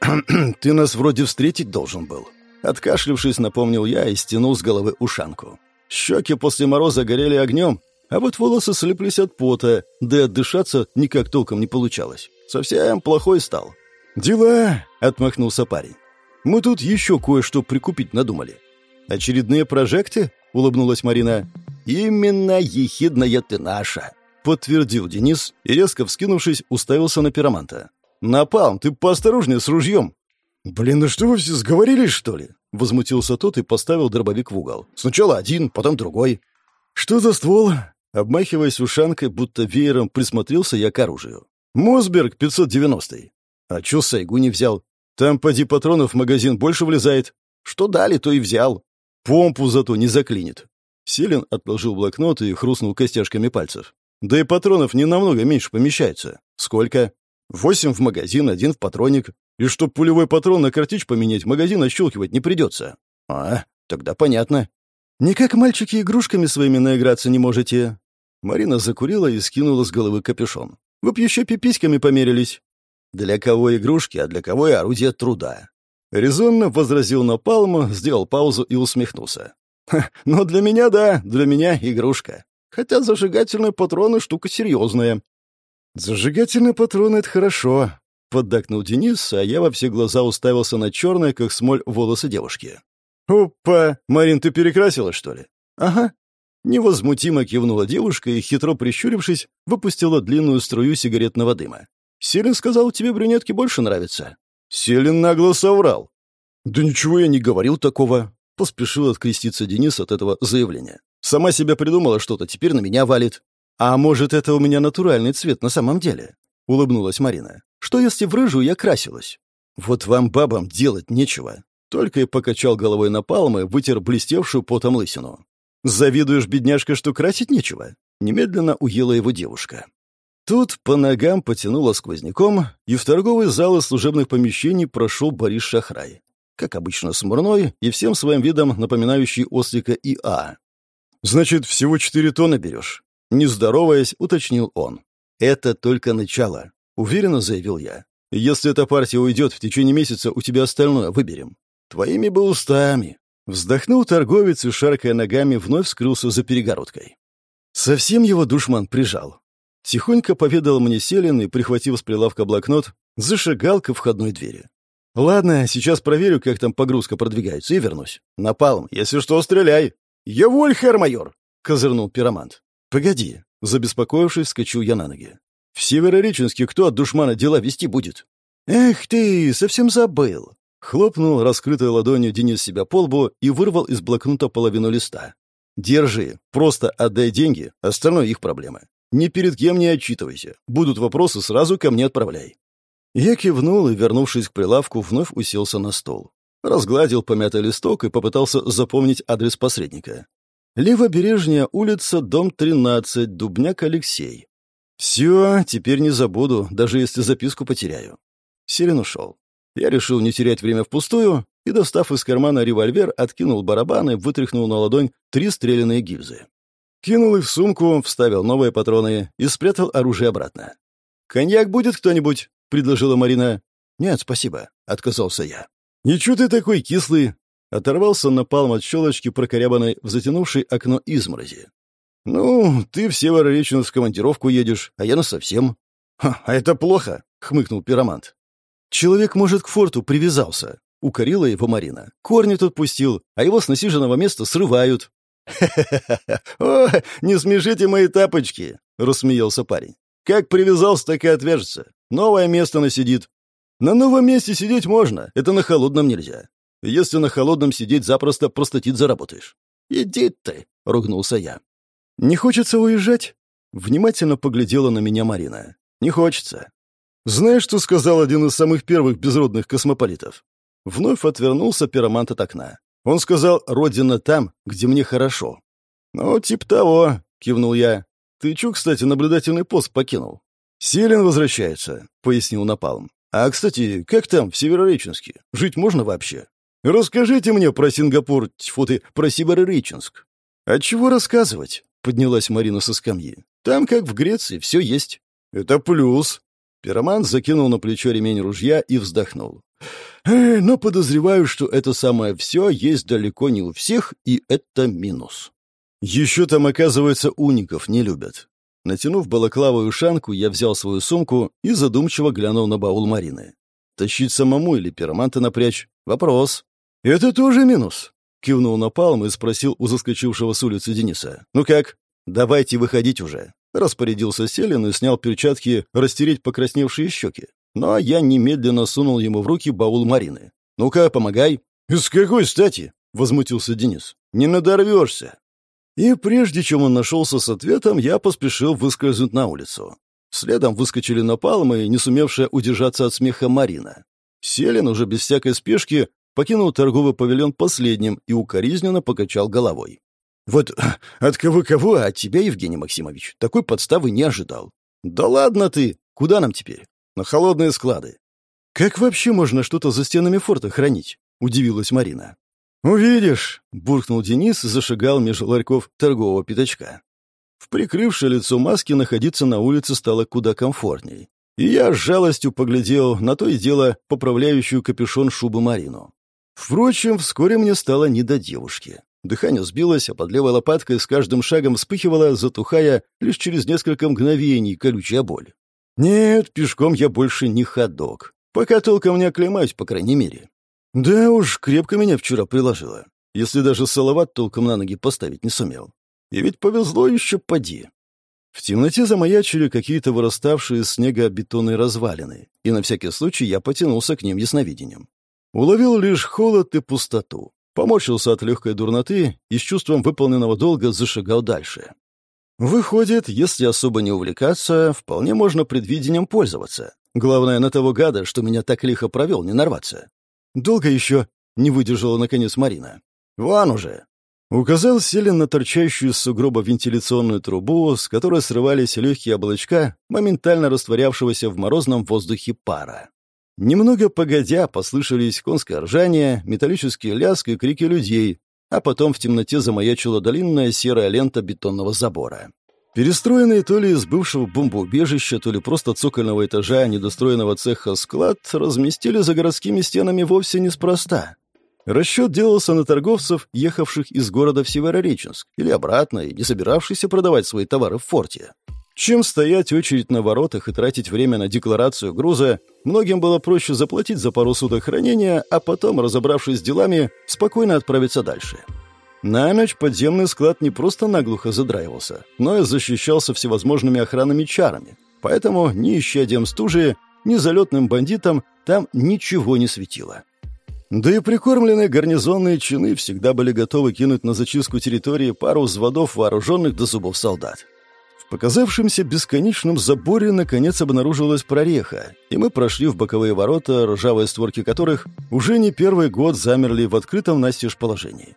«Ты нас вроде встретить должен был». Откашлившись, напомнил я и стянул с головы ушанку. Щеки после мороза горели огнем, а вот волосы слеплись от пота, да и отдышаться никак толком не получалось. Совсем плохой стал. «Дела!» — отмахнулся парень. Мы тут еще кое-что прикупить надумали». «Очередные прожекты?» — улыбнулась Марина. «Именно ехидная ты наша», — подтвердил Денис и, резко вскинувшись, уставился на пироманта. «Напалм, ты поосторожнее с ружьем». «Блин, ну что вы все сговорились, что ли?» — возмутился тот и поставил дробовик в угол. «Сначала один, потом другой». «Что за ствол?» Обмахиваясь ушанкой, будто веером присмотрелся я к оружию. «Мосберг 590-й». «А чё Сайгу не взял?» Там, поди, патронов в магазин больше влезает. Что дали, то и взял. Помпу зато не заклинит. Селин отложил блокнот и хрустнул костяшками пальцев. Да и патронов не намного меньше помещается. Сколько? Восемь в магазин, один в патроник. И чтоб пулевой патрон на картич поменять, магазин отщелкивать не придется. А, тогда понятно. Никак мальчики игрушками своими наиграться не можете. Марина закурила и скинула с головы капюшон. Вы б еще пиписьками померились. Для кого игрушки, а для кого и орудие труда. Резонно возразил Напалм, сделал паузу и усмехнулся. «Но для меня, да, для меня игрушка. Хотя зажигательные патроны — штука серьезная». «Зажигательные патроны — это хорошо», — поддакнул Денис, а я во все глаза уставился на черные, как смоль, волосы девушки. «Опа! Марин, ты перекрасила, что ли?» «Ага». Невозмутимо кивнула девушка и, хитро прищурившись, выпустила длинную струю сигаретного дыма. Селин сказал, тебе брюнетки больше нравятся». Селин нагло соврал. «Да ничего я не говорил такого», — поспешил откреститься Денис от этого заявления. «Сама себя придумала что-то, теперь на меня валит». «А может, это у меня натуральный цвет на самом деле?» — улыбнулась Марина. «Что, если в рыжую я красилась?» «Вот вам, бабам, делать нечего». Только и покачал головой на палмы, вытер блестевшую потом лысину. «Завидуешь, бедняжка, что красить нечего?» Немедленно уела его девушка. Тут по ногам потянуло сквозняком, и в торговый зал из служебных помещений прошел Борис Шахрай. Как обычно, смурной и всем своим видом напоминающий ослика ИА. «Значит, всего четыре тонны берешь?» Не здороваясь, уточнил он. «Это только начало», — уверенно заявил я. Если эта партия уйдет, в течение месяца у тебя остальное выберем. Твоими бы устами. Вздохнул торговец и, шаркая ногами, вновь скрылся за перегородкой. Совсем его душман прижал. Тихонько поведал мне Селин и, прихватив с прилавка блокнот, зашагал ко входной двери. «Ладно, сейчас проверю, как там погрузка продвигается, и вернусь. Напалм, если что, стреляй!» «Я воль, майор!» — козырнул пиромант. «Погоди!» — забеспокоившись, скачу я на ноги. «В Северореченске кто от душмана дела вести будет?» «Эх ты, совсем забыл!» Хлопнул раскрытой ладонью Денис себя по лбу и вырвал из блокнота половину листа. «Держи, просто отдай деньги, остальное их проблемы. Ни перед кем не отчитывайся. Будут вопросы, сразу ко мне отправляй». Я кивнул и, вернувшись к прилавку, вновь уселся на стол. Разгладил помятый листок и попытался запомнить адрес посредника. Левобережная улица, дом 13, Дубняк Алексей. Все, теперь не забуду, даже если записку потеряю. Селин ушел. Я решил не терять время впустую и, достав из кармана револьвер, откинул барабан и вытряхнул на ладонь три стрелянные гильзы. Кинул их в сумку, вставил новые патроны и спрятал оружие обратно. «Коньяк будет кто-нибудь?» — предложила Марина. «Нет, спасибо», — отказался я. «Ничего ты такой кислый!» Оторвался напалм от щелочки, прокорябанной в затянувшей окно изморози. «Ну, ты в Северореченск в командировку едешь, а я насовсем». «Ха, а это плохо!» — хмыкнул пиромант. «Человек, может, к форту привязался», — укорила его Марина. «Корни тут пустил, а его с насиженного места срывают». «Ха-ха-ха! О, не смешите мои тапочки!» — рассмеялся парень. «Как привязался, так и отвяжется. Новое место насидит. На новом месте сидеть можно, это на холодном нельзя. Если на холодном сидеть, запросто простатит заработаешь». «Иди ты!» — ругнулся я. «Не хочется уезжать?» Внимательно поглядела на меня Марина. «Не хочется. Знаешь, что сказал один из самых первых безродных космополитов? Вновь отвернулся пиромант от окна. Он сказал «Родина там, где мне хорошо». «Ну, типа того», — кивнул я. «Ты чё, кстати, наблюдательный пост покинул?» «Селин возвращается», — пояснил Напалм. «А, кстати, как там, в Северореченске? Жить можно вообще?» «Расскажите мне про Сингапур, тьфу ты, про Северореченск». «А чего рассказывать?» — поднялась Марина со скамьи. «Там, как в Греции, все есть». «Это плюс», Пироман закинул на плечо ремень ружья и вздохнул. «Э, «Но подозреваю, что это самое все есть далеко не у всех, и это минус. Еще там, оказывается, уников не любят». Натянув балаклавую шанку, я взял свою сумку и задумчиво глянул на баул Марины. «Тащить самому или пироманта напрячь? Вопрос». «Это тоже минус», — кивнул на палм и спросил у заскочившего с улицы Дениса. «Ну как? Давайте выходить уже». Распорядился Селин и снял перчатки растереть покрасневшие щеки. Но я немедленно сунул ему в руки баул Марины. «Ну-ка, помогай». «С какой стати?» — возмутился Денис. «Не надорвешься». И прежде чем он нашелся с ответом, я поспешил выскользнуть на улицу. Следом выскочили напалмы не сумевшая удержаться от смеха Марина. Селин уже без всякой спешки покинул торговый павильон последним и укоризненно покачал головой. Вот от кого-кого, а от тебя, Евгений Максимович, такой подставы не ожидал. Да ладно ты! Куда нам теперь? На холодные склады. Как вообще можно что-то за стенами форта хранить? Удивилась Марина. «Увидишь!» — буркнул Денис и зашагал между ларьков торгового пятачка. В прикрывшее лицо маски находиться на улице стало куда комфортней. И я с жалостью поглядел на то и дело поправляющую капюшон шубы Марину. Впрочем, вскоре мне стало не до девушки. Дыхание сбилось, а под левой лопаткой с каждым шагом вспыхивала, затухая лишь через несколько мгновений колючая боль. Нет, пешком я больше не ходок. Пока толком не оклемаюсь, по крайней мере. Да уж, крепко меня вчера приложило. Если даже салават толком на ноги поставить не сумел. И ведь повезло еще поди. В темноте замаячили какие-то выраставшие из снега бетонные развалины, и на всякий случай я потянулся к ним ясновидением. Уловил лишь холод и пустоту. Поморщился от легкой дурноты и с чувством выполненного долга зашагал дальше. Выходит, если особо не увлекаться, вполне можно предвидением пользоваться. Главное, на того гада, что меня так лихо провел, не нарваться. Долго еще не выдержала, наконец, Марина. «Вон уже!» Указал Селин на торчащую с сугроба вентиляционную трубу, с которой срывались легкие облачка, моментально растворявшегося в морозном воздухе пара. Немного погодя послышались конское ржание, металлический лязг и крики людей, а потом в темноте замаячила длинная серая лента бетонного забора. Перестроенный то ли из бывшего бомбоубежища, то ли просто цокольного этажа недостроенного цеха склад разместили за городскими стенами вовсе неспроста. Расчет делался на торговцев, ехавших из города в Северореченск, или обратно, и не собиравшихся продавать свои товары в форте. Чем стоять очередь на воротах и тратить время на декларацию груза, многим было проще заплатить за пару суток хранения, а потом, разобравшись с делами, спокойно отправиться дальше. На ночь подземный склад не просто наглухо задраивался, но и защищался всевозможными охранными чарами. Поэтому ни исчадием стужи, ни залетным бандитам там ничего не светило. Да и прикормленные гарнизонные чины всегда были готовы кинуть на зачистку территории пару взводов вооруженных до зубов солдат. Показавшемся бесконечном заборе наконец обнаружилась прореха, и мы прошли в боковые ворота, ржавые створки которых уже не первый год замерли в открытом настежь положении.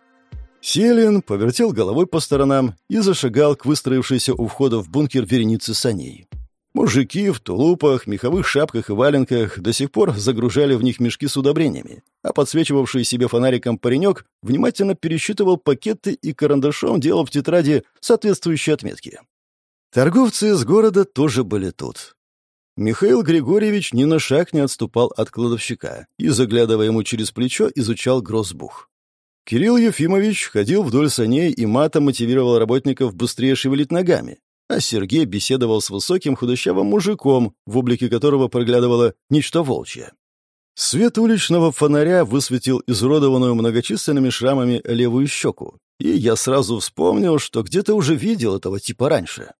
Селин повертел головой по сторонам и зашагал к выстроившейся у входа в бункер вереницы саней. Мужики в тулупах, меховых шапках и валенках до сих пор загружали в них мешки с удобрениями, а подсвечивавший себе фонариком паренек внимательно пересчитывал пакеты и карандашом делал в тетради соответствующие отметки. Торговцы из города тоже были тут. Михаил Григорьевич ни на шаг не отступал от кладовщика и, заглядывая ему через плечо, изучал гроссбух. Кирилл Ефимович ходил вдоль саней и матом мотивировал работников быстрее шевелить ногами, а Сергей беседовал с высоким худощавым мужиком, в облике которого проглядывало нечто волчье. Свет уличного фонаря высветил изуродованную многочисленными шрамами левую щеку, и я сразу вспомнил, что где-то уже видел этого типа раньше.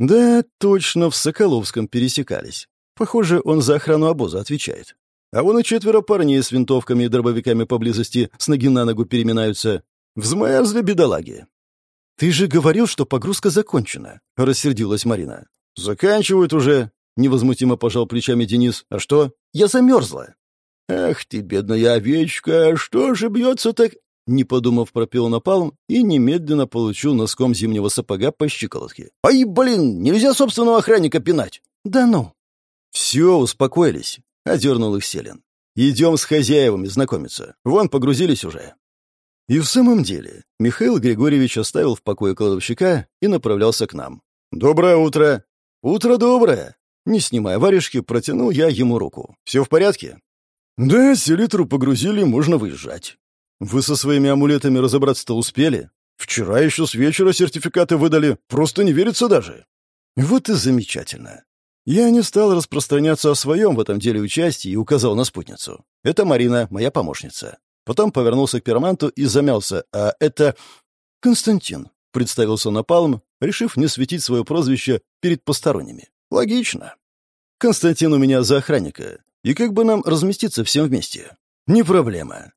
Да, точно, в Соколовском пересекались. Похоже, он за охрану обоза отвечает. А вон и четверо парней с винтовками и дробовиками поблизости с ноги на ногу переминаются. Взмерзли бедолаги. «Ты же говорил, что погрузка закончена», — рассердилась Марина. «Заканчивают уже», — невозмутимо пожал плечами Денис. «А что?» «Я замерзла». «Ах ты, бедная овечка, что же бьется так...» Не подумав, пропил напалм и немедленно получил носком зимнего сапога по щиколотке. «Ай, блин, нельзя собственного охранника пинать!» «Да ну!» «Все, успокоились. — одернул их Селин. «Идем с хозяевами знакомиться. Вон, погрузились уже». И в самом деле, Михаил Григорьевич оставил в покое кладовщика и направлялся к нам. «Доброе утро!» «Утро доброе!» Не снимая варежки, протянул я ему руку. «Все в порядке?» «Да, селитру погрузили, можно выезжать». «Вы со своими амулетами разобраться-то успели? Вчера еще с вечера сертификаты выдали, просто не верится даже». «Вот и замечательно. Я не стал распространяться о своем в этом деле участии и указал на спутницу. Это Марина, моя помощница. Потом повернулся к пироманту и замялся. А это... Константин, представился Напалм, решив не светить свое прозвище перед посторонними. Логично. Константин у меня за охранника. И как бы нам разместиться всем вместе? Не проблема.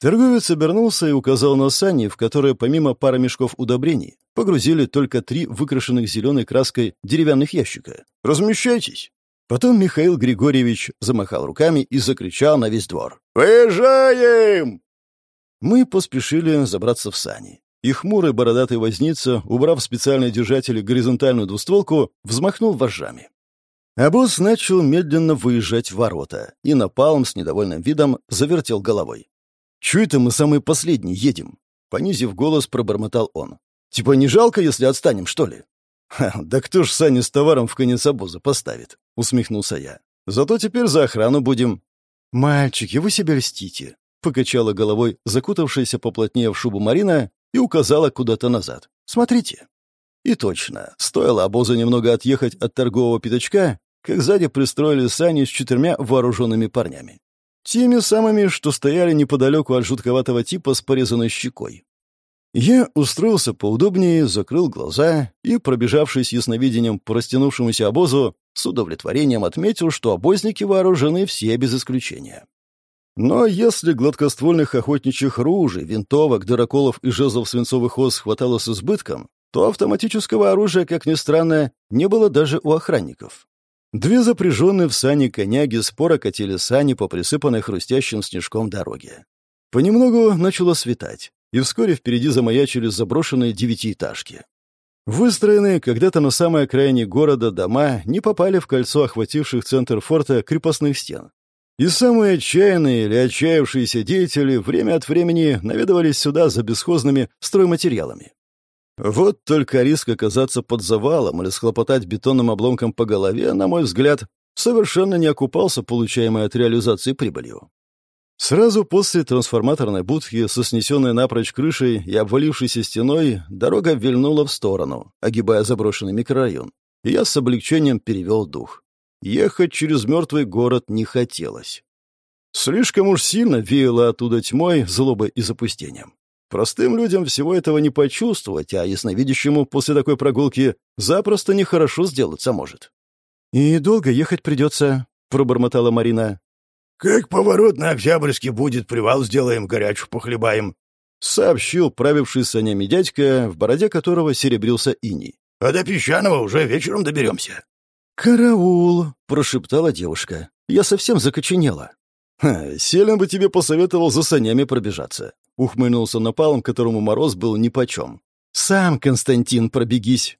Торговец обернулся и указал на сани, в которые помимо пары мешков удобрений погрузили только три выкрашенных зеленой краской деревянных ящика. «Размещайтесь!» Потом Михаил Григорьевич замахал руками и закричал на весь двор. «Выезжаем!» Мы поспешили забраться в сани. И хмурый бородатый возница, убрав специальные держатели горизонтальную двустволку, взмахнул вожжами. Босс начал медленно выезжать в ворота, и Напалм с недовольным видом завертел головой. «Чё это мы самые последние едем?» Понизив голос, пробормотал он. «Типа не жалко, если отстанем, что ли?» «Ха, да кто ж сани с товаром в конец обоза поставит?» — усмехнулся я. «Зато теперь за охрану будем». «Мальчики, вы себя льстите», — покачала головой закутавшаяся поплотнее в шубу Марина и указала куда-то назад. «Смотрите». И точно, стоило обозу немного отъехать от торгового пятачка, как сзади пристроили сани с четырьмя вооруженными парнями. Теми самыми, что стояли неподалеку от жутковатого типа с порезанной щекой. Я устроился поудобнее, закрыл глаза и, пробежавшись ясновидением по растянувшемуся обозу, с удовлетворением отметил, что обозники вооружены все без исключения. Но если гладкоствольных охотничьих ружей, винтовок, дыроколов и жезлов свинцовых ос хватало с избытком, то автоматического оружия, как ни странно, не было даже у охранников. Две запряженные в сани коняги споро катили сани по присыпанной хрустящим снежком дороге. Понемногу начало светать, и вскоре впереди замаячили заброшенные девятиэтажки. Выстроенные когда-то на самой окраине города дома не попали в кольцо охвативших центр форта крепостных стен. И самые отчаянные или отчаявшиеся деятели время от времени наведывались сюда за бесхозными стройматериалами. Вот только риск оказаться под завалом или схлопотать бетонным обломком по голове, на мой взгляд, совершенно не окупался получаемой от реализации прибылью. Сразу после трансформаторной будки со снесенной напрочь крышей и обвалившейся стеной дорога вильнула в сторону, огибая заброшенный микрорайон, я с облегчением перевел дух. Ехать через мертвый город не хотелось. Слишком уж сильно веяло оттуда тьмой, злобой и запустением. Простым людям всего этого не почувствовать, а ясновидящему после такой прогулки запросто нехорошо сделаться может. «И долго ехать придется», — пробормотала Марина. «Как поворот на Октябрьский будет, привал сделаем, горячую похлебаем», — сообщил правивший санями дядька, в бороде которого серебрился иней. «А до Песчаного уже вечером доберемся». «Караул!» — прошептала девушка. «Я совсем закоченела». «Ха, Селин бы тебе посоветовал за санями пробежаться», — ухмыльнулся напалом, которому мороз был нипочем. «Сам, Константин, пробегись».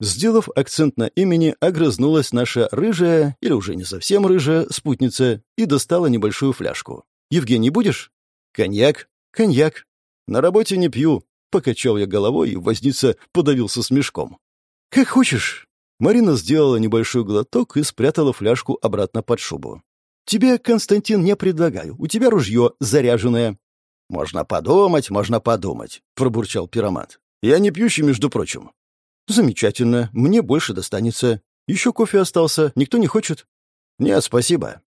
Сделав акцент на имени, огрызнулась наша рыжая, или уже не совсем рыжая, спутница и достала небольшую фляжку. «Евгений, будешь?» «Коньяк?» «Коньяк». «На работе не пью», — покачал я головой, и возница подавился смешком. «Как хочешь». Марина сделала небольшой глоток и спрятала фляжку обратно под шубу. Тебе, Константин, не предлагаю. У тебя ружье заряженное». «Можно подумать, можно подумать», — пробурчал пиромат. «Я не пьющий, между прочим». «Замечательно. Мне больше достанется. Еще кофе остался. Никто не хочет?» «Нет, спасибо».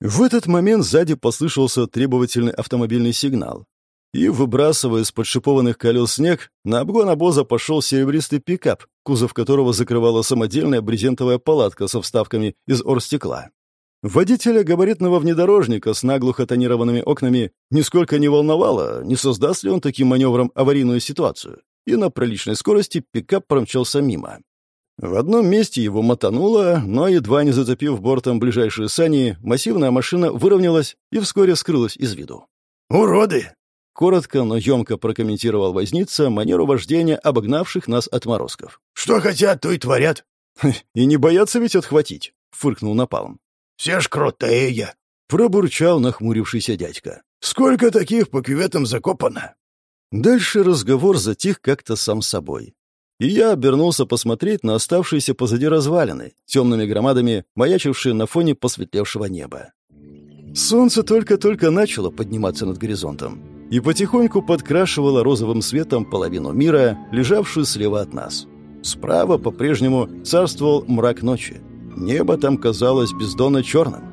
В этот момент сзади послышался требовательный автомобильный сигнал. И, выбрасывая из подшипованных колес снег, на обгон обоза пошел серебристый пикап, кузов которого закрывала самодельная брезентовая палатка со вставками из орстекла. Водителя габаритного внедорожника с наглухо тонированными окнами нисколько не волновало, не создаст ли он таким маневром аварийную ситуацию, и на приличной скорости пикап промчался мимо. В одном месте его мотануло, но, едва не зацепив бортом ближайшие сани, массивная машина выровнялась и вскоре скрылась из виду. «Уроды!» — коротко, но емко прокомментировал возница манеру вождения обогнавших нас отморозков. «Что хотят, то и творят». «И не боятся ведь отхватить», — фыркнул Напалм. Все ж крутые!» — пробурчал нахмурившийся дядька. «Сколько таких по кюветам закопано?» Дальше разговор затих как-то сам собой. И я обернулся посмотреть на оставшиеся позади развалины, темными громадами, маячившие на фоне посветлевшего неба. Солнце только-только начало подниматься над горизонтом и потихоньку подкрашивало розовым светом половину мира, лежавшую слева от нас. Справа по-прежнему царствовал мрак ночи. Небо там казалось бездонно черным.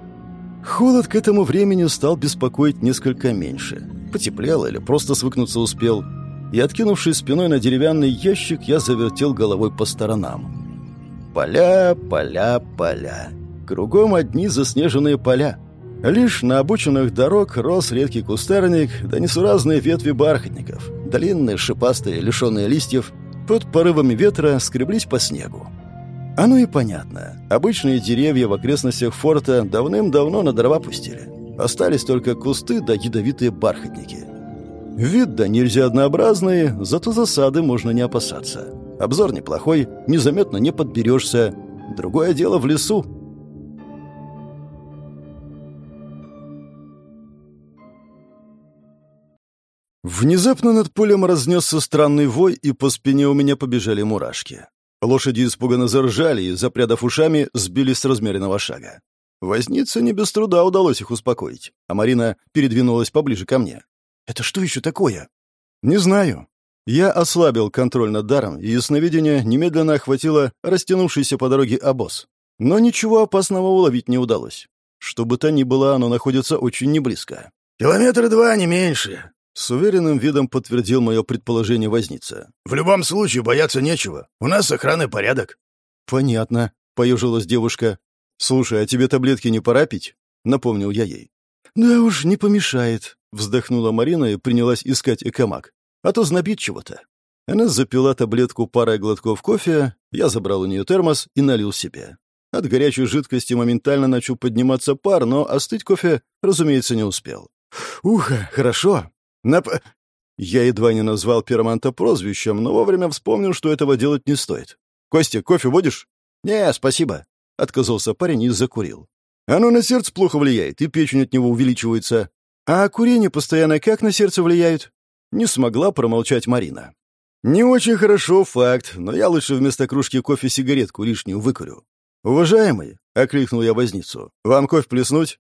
Холод к этому времени стал беспокоить несколько меньше. Потеплело или просто свыкнуться успел. И, откинувшись спиной на деревянный ящик, я завертел головой по сторонам. Поля, поля, поля. Кругом одни заснеженные поля. Лишь на обочинах дорог рос редкий кустарник, да несуразные ветви бархатников. Длинные, шипастые, лишенные листьев, под порывами ветра скреблись по снегу. Оно и понятно. Обычные деревья в окрестностях форта давным-давно на дрова пустили. Остались только кусты да ядовитые бархатники. Вид да нельзя однообразный, зато засады можно не опасаться. Обзор неплохой, незаметно не подберешься. Другое дело в лесу. Внезапно над полем разнесся странный вой, и по спине у меня побежали мурашки. Лошади испуганно заржали и, запрядав ушами, сбились с размеренного шага. Возница не без труда удалось их успокоить, а Марина передвинулась поближе ко мне. «Это что еще такое?» «Не знаю». Я ослабил контроль над даром, и ясновидение немедленно охватило растянувшийся по дороге обоз. Но ничего опасного уловить не удалось. Что бы то ни было, оно находится очень неблизко. «Километра два, не меньше», с уверенным видом подтвердил мое предположение возница. «В любом случае бояться нечего. У нас с охраной порядок». «Понятно», — поежилась девушка. «Слушай, а тебе таблетки не пора пить?» — напомнил я ей. «Да уж, не помешает», — вздохнула Марина и принялась искать экомак. «А то знобит чего-то». Она запила таблетку парой глотков кофе, я забрал у нее термос и налил себе. От горячей жидкости моментально начал подниматься пар, но остыть кофе, разумеется, не успел. «Ух, хорошо!» Нап... Я едва не назвал пироманта прозвищем, но вовремя вспомнил, что этого делать не стоит. «Костя, кофе будешь?» «Не, спасибо», — отказался парень и закурил. «Оно на сердце плохо влияет, и печень от него увеличивается. А курение постоянно как на сердце влияет?» Не смогла промолчать Марина. «Не очень хорошо, факт, но я лучше вместо кружки кофе сигаретку лишнюю выкурю». «Уважаемый», — окликнул я возницу, — «вам кофе плеснуть?»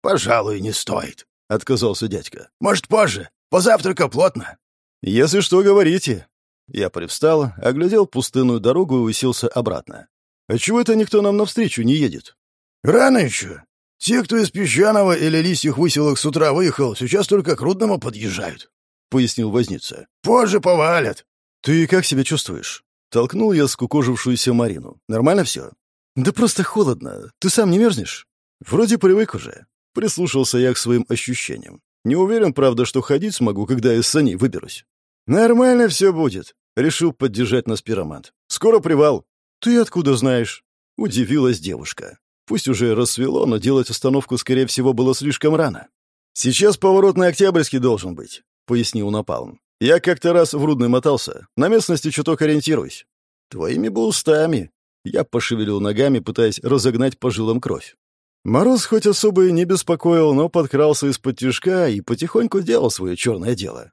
«Пожалуй, не стоит», — отказался дядька. «Может, позже? Позавтрака плотно». «Если что, говорите». Я привстал, оглядел пустынную дорогу и уселся обратно. «А чего это никто нам навстречу не едет?» «Рано еще. Те, кто из Песчаного или Лисьих выселок с утра выехал, сейчас только к Рудному подъезжают», — пояснил возница. «Позже повалят». «Ты как себя чувствуешь?» Толкнул я скукожившуюся Марину. «Нормально все?» «Да просто холодно. Ты сам не мерзнешь?» «Вроде привык уже». Прислушался я к своим ощущениям. Не уверен, правда, что ходить смогу, когда из саней выберусь. «Нормально все будет», — решил поддержать нас пиромант. «Скоро привал». «Ты откуда знаешь?» — удивилась девушка. Пусть уже рассвело, но делать остановку, скорее всего, было слишком рано. «Сейчас поворот на Октябрьский должен быть», — пояснил Напалм. «Я как-то раз в Рудный мотался. На местности чуток ориентируюсь». «Твоими бы устами». Я пошевелил ногами, пытаясь разогнать по жилам кровь. Мороз хоть особо и не беспокоил, но подкрался из-под тяжка и потихоньку делал свое черное дело.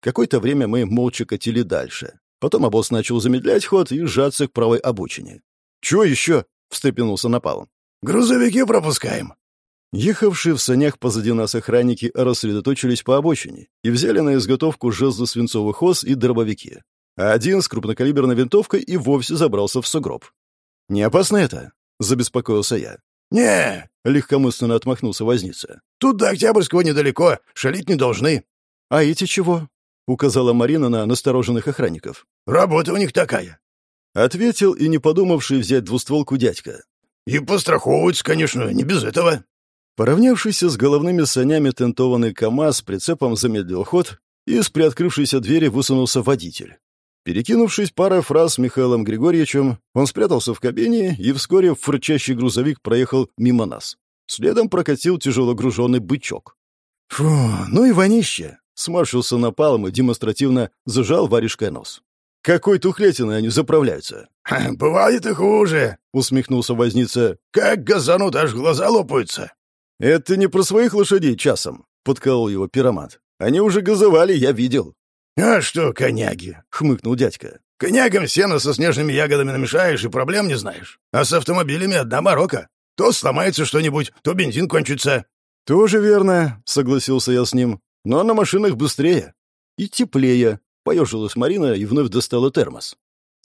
Какое-то время мы молча катили дальше. Потом обоз начал замедлять ход и сжаться к правой обочине. «Чего еще?» — встрепенулся Напалм. «Грузовики пропускаем». Ехавшие в санях позади нас охранники рассредоточились по обочине и взяли на изготовку жезлы свинцовых ос и дробовики. А один с крупнокалиберной винтовкой и вовсе забрался в сугроб. «Не опасно это?» — забеспокоился я. «Не!» — легкомысленно отмахнулся возница. «Тут до Октябрьского недалеко, шалить не должны». «А эти чего?» — указала Марина на настороженных охранников. «Работа у них такая». Ответил и не подумавший взять двустволку дядька. «И постраховываются, конечно, не без этого». Поравнявшийся с головными санями тентованный КАМАЗ прицепом замедлил ход, и из приоткрывшейся двери высунулся водитель. Перекинувшись парой фраз с Михаилом Григорьевичем, он спрятался в кабине, и вскоре фырчащий грузовик проехал мимо нас. Следом прокатил тяжелогруженный бычок. «Фу, ну и вонище!» — сморщился напалом и демонстративно зажал варежкой нос. «Какой тухлятиной они заправляются?» «Бывает и хуже!» — усмехнулся возница. «Как газанут, аж глаза лопаются!» «Это не про своих лошадей часом», — подколол его пиромат. «Они уже газовали, я видел». «А что, коняги?» — хмыкнул дядька. «Конягам сено со снежными ягодами намешаешь и проблем не знаешь. А с автомобилями одна морока. То сломается что-нибудь, то бензин кончится». «Тоже верно», — согласился я с ним. «Но на машинах быстрее. И теплее», — поежилась Марина и вновь достала термос.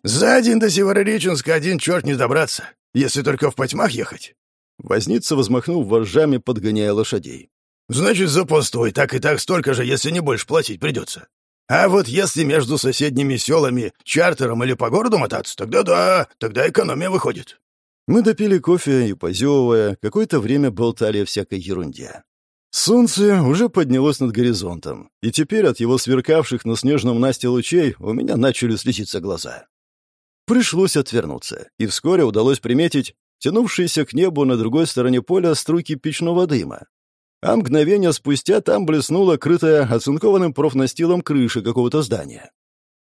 «За день до Северореченска один черт не добраться, если только в потьмах ехать». Возница возмахнул вожжами, подгоняя лошадей. «Значит, за постой так и так столько же, если не больше платить придется. А вот если между соседними селами чартером или по городу мотаться, тогда да, тогда экономия выходит». Мы допили кофе и, позевывая, какое-то время болтали о всякой ерунде. Солнце уже поднялось над горизонтом, и теперь от его сверкавших на снежном насте лучей у меня начали слезиться глаза. Пришлось отвернуться, и вскоре удалось приметить тянувшиеся к небу на другой стороне поля струйки печного дыма. А мгновение спустя там блеснула крытая оцинкованным профнастилом крыша какого-то здания.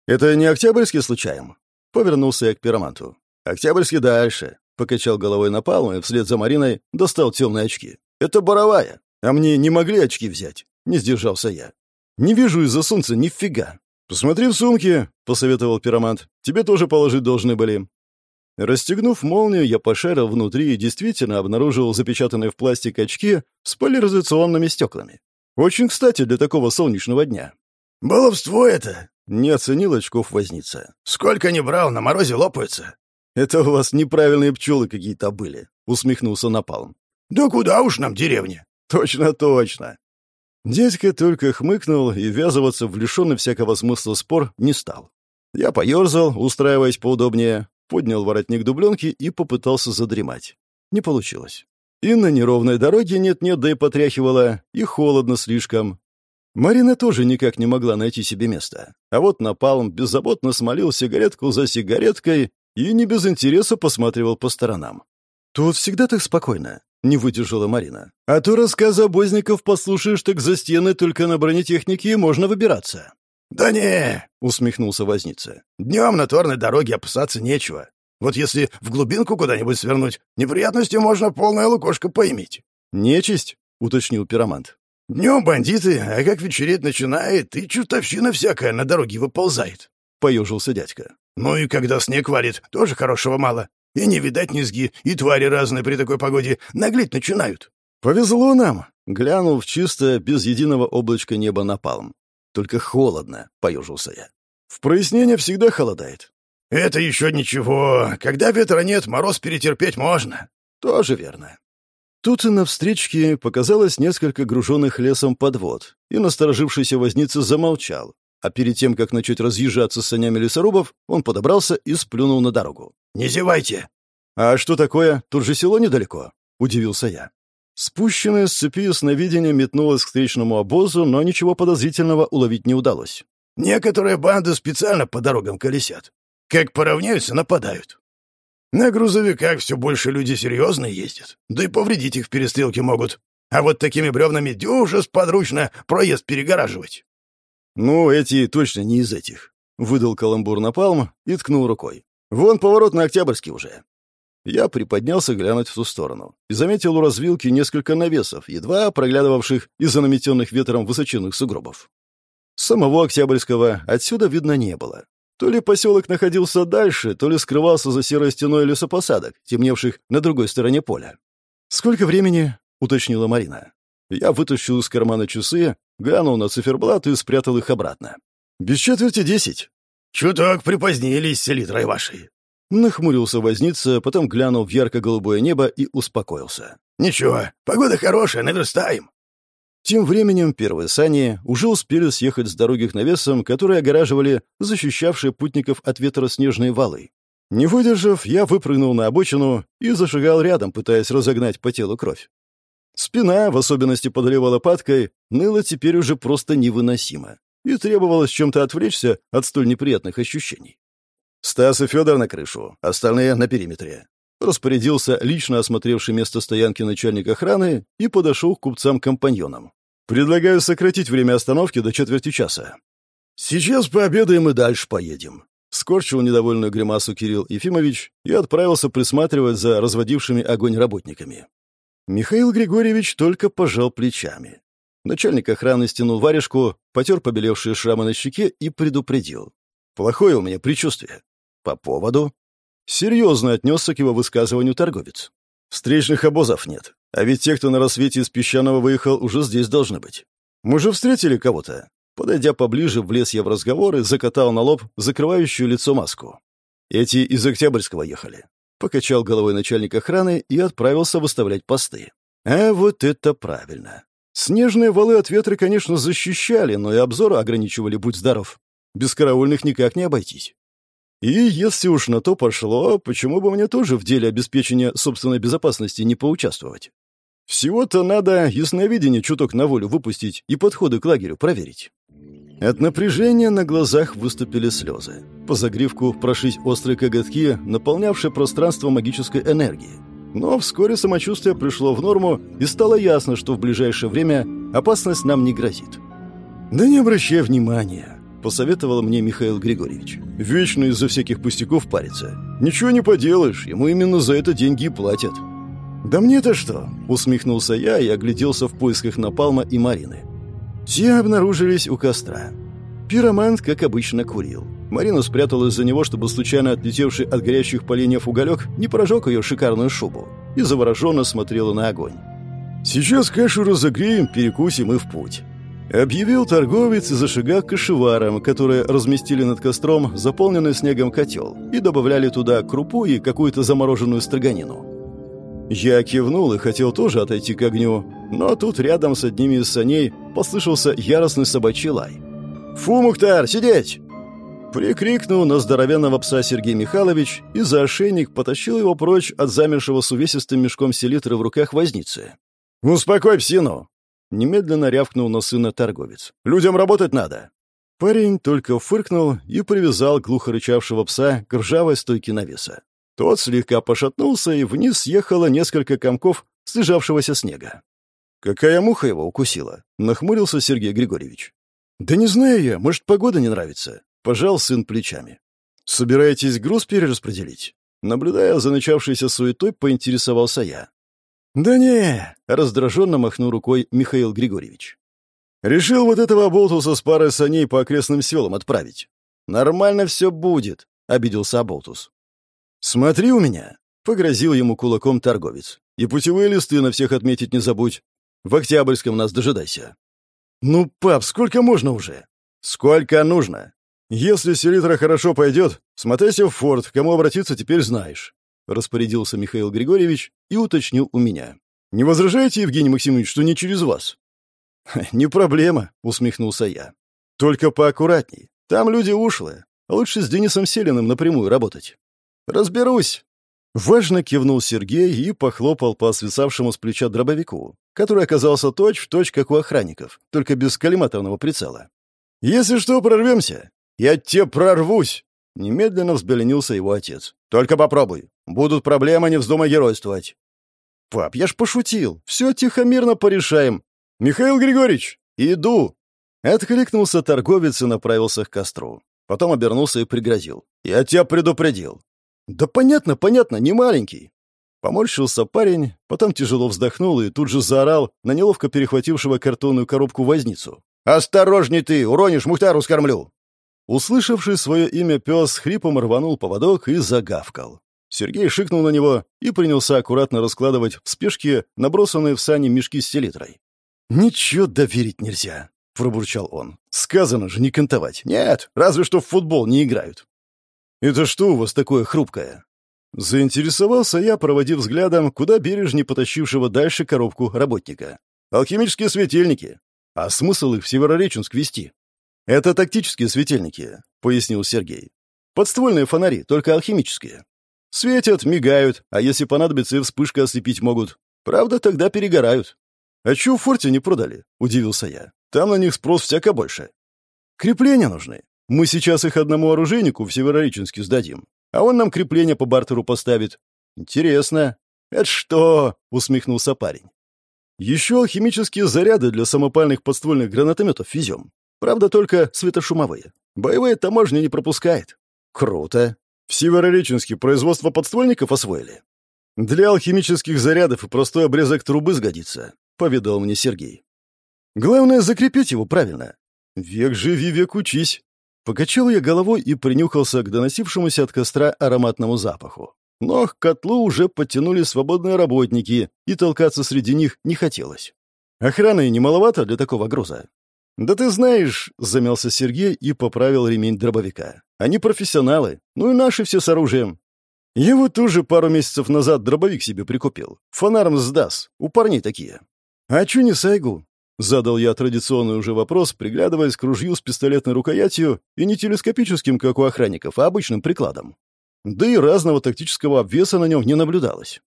«Это не Октябрьский случаем?» — повернулся я к пироманту. «Октябрьский дальше», — покачал головой на палму и вслед за Мариной достал темные очки. «Это боровая, а мне не могли очки взять», — не сдержался я. «Не вижу из-за солнца нифига». «Посмотри в сумке», — посоветовал пиромант. «Тебе тоже положить должны были». Расстегнув молнию, я пошарил внутри и действительно обнаружил запечатанные в пластик очки с поляризационными стеклами. Очень кстати для такого солнечного дня. «Баловство это!» — не оценил очков возница. «Сколько не брал, на морозе лопаются». «Это у вас неправильные пчелы какие-то были», — усмехнулся Напалм. «Да куда уж нам деревня?» «Точно, точно». Дядька только хмыкнул и ввязываться в лишенный всякого смысла спор не стал. Я поерзал, устраиваясь поудобнее, поднял воротник дубленки и попытался задремать. Не получилось. И на неровной дороге нет-нет, да и потряхивало, и холодно слишком. Марина тоже никак не могла найти себе места. А вот Напалм беззаботно смолил сигаретку за сигареткой и не без интереса посматривал по сторонам. «Тут всегда так спокойно», — не выдержала Марина. «А то рассказы обозников послушаешь, так за стены только на бронетехнике можно выбираться». «Да не!» — усмехнулся возница. «Днем на торной дороге опасаться нечего. Вот если в глубинку куда-нибудь свернуть, неприятности можно полное лукошко поиметь». «Нечисть?» — уточнил пиромант. «Днем бандиты, а как вечереть начинает, и чертовщина всякая на дороге выползает», — поежился дядька. «Ну и когда снег валит, тоже хорошего мало. И не видать низги, и твари разные при такой погоде наглеть начинают». «Повезло нам!» — глянул в чисто, без единого облачка неба напалм. «Только холодно», — поежился я. «В прояснение всегда холодает». «Это еще ничего. Когда ветра нет, мороз перетерпеть можно». «Тоже верно». Тут и на встречке показалось несколько груженных лесом подвод, и насторожившийся возница замолчал, а перед тем, как начать разъезжаться с санями лесорубов, он подобрался и сплюнул на дорогу. «Не зевайте!» «А что такое? Тут же село недалеко?» — удивился я. Спущенная с цепи сновидение метнулась к встречному обозу, но ничего подозрительного уловить не удалось. «Некоторые банды специально по дорогам колесят. Как поравняются, нападают. На грузовиках все больше люди серьезные ездят, да и повредить их в перестрелке могут. А вот такими бревнами дюже сподручно проезд перегораживать. «Ну, эти точно не из этих», — выдал каламбур на палм и ткнул рукой. «Вон поворот на Октябрьский уже». Я приподнялся глянуть в ту сторону и заметил у развилки несколько навесов, едва проглядывавших из-за наметенных ветром высоченных сугробов. Самого Октябрьского отсюда видно не было. То ли поселок находился дальше, то ли скрывался за серой стеной лесопосадок, темневших на другой стороне поля. «Сколько времени?» — уточнила Марина. Я вытащил из кармана часы, глянул на циферблат и спрятал их обратно. «Без четверти десять». «Чуток припозднились, селитрой вашей». Нахмурился возница, потом глянул в ярко-голубое небо и успокоился. «Ничего, погода хорошая, наверстаем». Тем временем первые сани уже успели съехать с дороги к навесам, которые огораживали защищавшие путников от ветра снежные валы. Не выдержав, я выпрыгнул на обочину и зашагал рядом, пытаясь разогнать по телу кровь. Спина, в особенности под левой лопаткой, ныла теперь уже просто невыносимо, и требовалось чем-то отвлечься от столь неприятных ощущений. «Стас и Федор на крышу, остальные на периметре», распорядился лично осмотревший место стоянки начальник охраны и подошел к купцам-компаньонам. «Предлагаю сократить время остановки до четверти часа». «Сейчас пообедаем и дальше поедем», — скорчил недовольную гримасу Кирилл Ефимович и отправился присматривать за разводившими огонь работниками. Михаил Григорьевич только пожал плечами. Начальник охраны стянул варежку, потер побелевшие шрамы на щеке и предупредил. «Плохое у меня предчувствие». «По поводу?» Серьезно отнесся к его высказыванию торговец. «Встречных обозов нет, а ведь те, кто на рассвете из Песчаного выехал, уже здесь должны быть. Мы же встретили кого-то». Подойдя поближе, влез я в разговор и закатал на лоб закрывающую лицо маску. Эти из Октябрьского ехали. Покачал головой начальник охраны и отправился выставлять посты. А вот это правильно. Снежные валы от ветра, конечно, защищали, но и обзор ограничивали, будь здоров. Без караульных никак не обойтись. И если уж на то пошло, почему бы мне тоже в деле обеспечения собственной безопасности не поучаствовать? Всего-то надо ясновидение чуток на волю выпустить и подходы к лагерю проверить. От напряжения на глазах выступили слезы. По загривку прошить острые коготки, наполнявшие пространство магической энергии. Но вскоре самочувствие пришло в норму, и стало ясно, что в ближайшее время опасность нам не грозит. «Да не обращай внимания», — посоветовал мне Михаил Григорьевич. «Вечно из-за всяких пустяков парится. Ничего не поделаешь, ему именно за это деньги и платят». «Да мне-то что?» — усмехнулся я и огляделся в поисках Напалма и Марины. Те обнаружились у костра. Пиромант, как обычно, курил. Марина спряталась за него, чтобы случайно отлетевший от горящих поленьев уголек не прожег ее шикарную шубу, и завороженно смотрела на огонь. «Сейчас кашу разогреем, перекусим и в путь», — объявил торговец и зашагал к кашеварам, которые разместили над костром заполненный снегом котел и добавляли туда крупу и какую-то замороженную строганину. Я кивнул и хотел тоже отойти к огню, но тут рядом с одними из саней послышался яростный собачий лай. «Фу, Мухтар, сидеть!» Прикрикнул на здоровенного пса Сергей Михайлович и за ошейник потащил его прочь от замершего с увесистым мешком селитры в руках возницы. «Успокой псину!» Немедленно рявкнул на сына торговец. «Людям работать надо!» Парень только фыркнул и привязал глухо рычавшего пса к ржавой стойке навеса. Тот слегка пошатнулся, и вниз съехало несколько комков слежавшегося снега. «Какая муха его укусила?» — нахмурился Сергей Григорьевич. «Да не знаю я, может, погода не нравится?» — пожал сын плечами. «Собираетесь груз перераспределить?» Наблюдая за начавшейся суетой, поинтересовался я. «Да не!» — раздраженно махнул рукой Михаил Григорьевич. «Решил вот этого болтуса с парой саней по окрестным селам отправить. Нормально все будет», — обиделся Аболтус. «Смотри у меня», — погрозил ему кулаком торговец. «И путевые листы на всех отметить не забудь. В Октябрьском нас дожидайся». «Ну, пап, сколько можно уже?» «Сколько нужно. Если селитра хорошо пойдет, смотайся в форт, кому обратиться теперь знаешь», — распорядился Михаил Григорьевич и уточнил у меня. «Не возражаете, Евгений Максимович, что не через вас?» «Не проблема», — усмехнулся я. «Только поаккуратней. Там люди ушлые. Лучше с Денисом Селиным напрямую работать». «Разберусь». Важно кивнул Сергей и похлопал по свисавшему с плеча дробовику, который оказался точь-в-точь, точь, как у охранников, только без коллиматорного прицела. «Если что, прорвемся. Я тебе прорвусь!» Немедленно взбеленился его отец. «Только попробуй. Будут проблемы, не вздумай геройствовать». «Пап, я ж пошутил. Все тихо-мирно порешаем. Михаил Григорьевич, иду!» Откликнулся торговец и направился к костру. Потом обернулся и пригрозил. «Я тебя предупредил». «Да понятно, понятно, не маленький». Поморщился парень, потом тяжело вздохнул и тут же заорал на неловко перехватившего картонную коробку возницу. «Осторожней ты, уронишь, Мухтару скормлю!» Услышавший свое имя пес хрипом рванул поводок и загавкал. Сергей шикнул на него и принялся аккуратно раскладывать в спешке набросанные в сани мешки с селитрой. «Ничего доверить нельзя», — пробурчал он. «Сказано же не кантовать. Нет, разве что в футбол не играют». «Это что у вас такое хрупкое?» Заинтересовался я, проводив взглядом, куда бережнее потащившего дальше коробку работника. «Алхимические светильники. А смысл их в Северореченск вести? Это тактические светильники, пояснил Сергей. Подствольные фонари, только алхимические. Светят, мигают, а если понадобится и вспышка ослепить могут. Правда, тогда перегорают. А чё в форте не продали? Удивился я. Там на них спрос всяко больше. Крепления нужны. Мы сейчас их одному оружейнику в Северореченске сдадим, а он нам крепление по бартеру поставит. Интересно. Это что? усмехнулся парень. Еще алхимические заряды для самопальных подствольных гранатометов везем. Правда, только светошумовые. Боевые таможня не пропускает. Круто. В Северореченске производство подствольников освоили. Для алхимических зарядов и простой обрезок трубы сгодится, поведал мне Сергей. Главное, закрепить его правильно. Век живи, век учись. Покачал я головой и принюхался к доносившемуся от костра ароматному запаху. Но к котлу уже подтянули свободные работники, и толкаться среди них не хотелось. Охраны не маловато для такого груза. «Да ты знаешь», — замялся Сергей и поправил ремень дробовика. «Они профессионалы, ну и наши все с оружием. Я вот тоже пару месяцев назад дробовик себе прикупил. Фонарм сдаст, у парней такие». «А чё не сайгу?» — задал я традиционный уже вопрос, приглядываясь к ружью с пистолетной рукоятью и не телескопическим, как у охранников, а обычным прикладом. Да и разного тактического обвеса на нем не наблюдалось.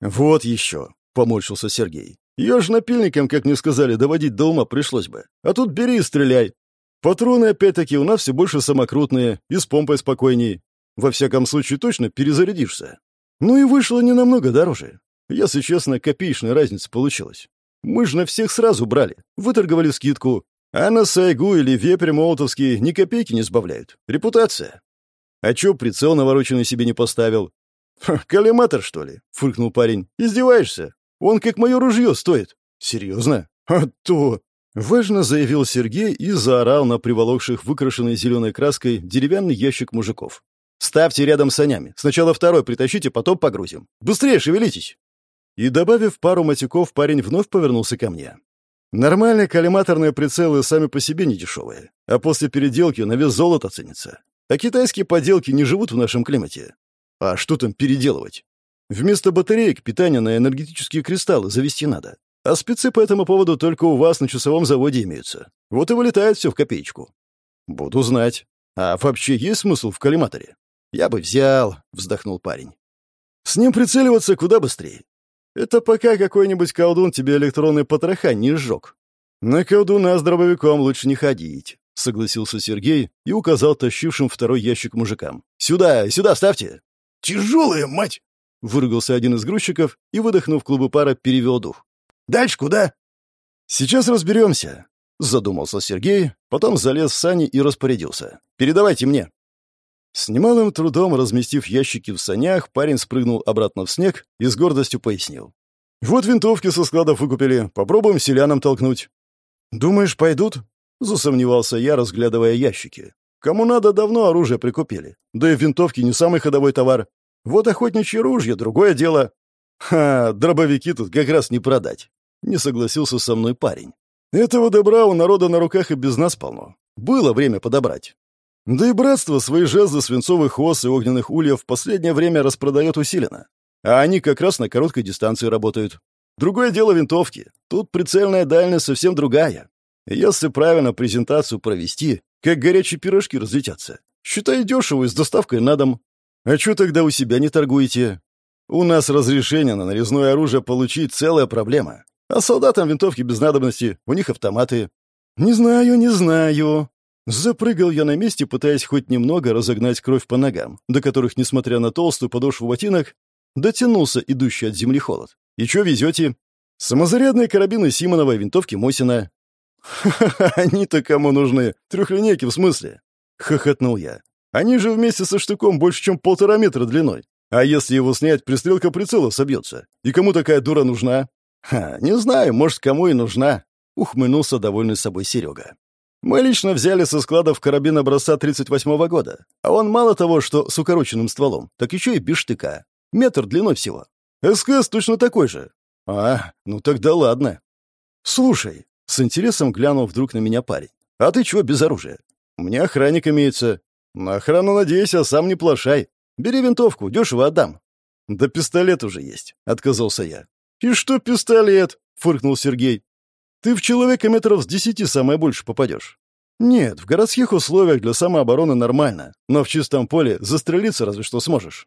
«Вот еще», — поморщился Сергей. «Ее ж напильником, как мне сказали, доводить до ума пришлось бы. А тут бери и стреляй. Патроны, опять-таки, у нас все больше самокрутные и с помпой спокойней. Во всяком случае, точно перезарядишься. Ну и вышло не намного дороже. Если честно, копеечная разница получилась. Мы же на всех сразу брали, выторговали скидку. А на Сайгу или Вепрь Молотовский ни копейки не сбавляют. Репутация. А чё прицел навороченный себе не поставил? «Коллиматор, что ли?» — фыркнул парень. «Издеваешься? Он как мое ружье стоит». «Серьезно?» «А то...» — важно заявил Сергей и заорал на приволокших выкрашенной зеленой краской деревянный ящик мужиков. «Ставьте рядом с санями. Сначала второй притащите, потом погрузим. Быстрее шевелитесь!» И, добавив пару матюков, парень вновь повернулся ко мне. Нормальные коллиматорные прицелы сами по себе не дешевые, а после переделки на вес золота ценится. А китайские поделки не живут в нашем климате. А что там переделывать? Вместо батареек питание на энергетические кристаллы завести надо. А спецы по этому поводу только у вас на часовом заводе имеются. Вот и вылетает все в копеечку. Буду знать. А вообще есть смысл в коллиматоре? Я бы взял, вздохнул парень. С ним прицеливаться куда быстрее. Это пока какой-нибудь колдун тебе электронный потроха не сжег. На колдуна с дробовиком лучше не ходить. — согласился Сергей и указал тащившим второй ящик мужикам. «Сюда, сюда ставьте!» «Тяжелая, мать!» — выругался один из грузчиков и, выдохнув клубы пара, перевел дух. «Дальше куда?» «Сейчас разберемся», — задумался Сергей, потом залез в сани и распорядился. «Передавайте мне». С немалым трудом разместив ящики в санях, парень спрыгнул обратно в снег и с гордостью пояснил. «Вот винтовки со складов выкупили. Попробуем селянам толкнуть». «Думаешь, пойдут?» Засомневался я, разглядывая ящики. Кому надо, давно оружие прикупили. Да и винтовки не самый ходовой товар. Вот охотничье ружье — другое дело. Ха, дробовики тут как раз не продать. Не согласился со мной парень. Этого добра у народа на руках и без нас полно. Было время подобрать. Да и братство свои жезлы свинцовых ос и огненных ульев в последнее время распродает усиленно. А они как раз на короткой дистанции работают. Другое дело винтовки. Тут прицельная дальность совсем другая. Если правильно презентацию провести, как горячие пирожки разлетятся. Считай дешево и с доставкой на дом. А что тогда у себя не торгуете? У нас разрешение на нарезное оружие получить целая проблема. А солдатам винтовки без надобности, у них автоматы. Не знаю, не знаю. Запрыгал я на месте, пытаясь хоть немного разогнать кровь по ногам, до которых, несмотря на толстую подошву ботинок, дотянулся идущий от земли холод. И что везете? Самозарядные карабины Симонова и винтовки Мосина. «Ха-ха, они-то кому нужны? Трехлинейки в смысле?» — хохотнул я. «Они же вместе со штыком больше, чем полтора метра длиной. А если его снять, пристрелка прицела собьется. И кому такая дура нужна?» «Ха, не знаю, может, кому и нужна», — ухмыльнулся довольный собой Серега. «Мы лично взяли со складов карабин образца 38-го года. А он мало того, что с укороченным стволом, так еще и без штыка. Метр длиной всего. СКС точно такой же». «А, ну тогда ладно». «Слушай, с интересом глянул вдруг на меня парень. «А ты чего без оружия?» «У меня охранник имеется». «На охрану надеюсь, а сам не плашай. Бери винтовку, дешево отдам». «Да пистолет уже есть», — отказался я. «И что пистолет?» — фыркнул Сергей. «Ты в человека метров с десяти самое больше попадешь». «Нет, в городских условиях для самообороны нормально, но в чистом поле застрелиться разве что сможешь».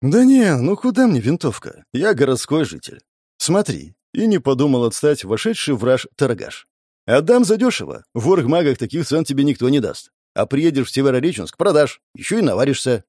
«Да не, ну куда мне винтовка? Я городской житель. Смотри, и не подумал отстать вошедший враж торгаш. «Отдам задешево. В оргмагах таких цен тебе никто не даст. А приедешь в Северореченск, продашь. Еще и наваришься».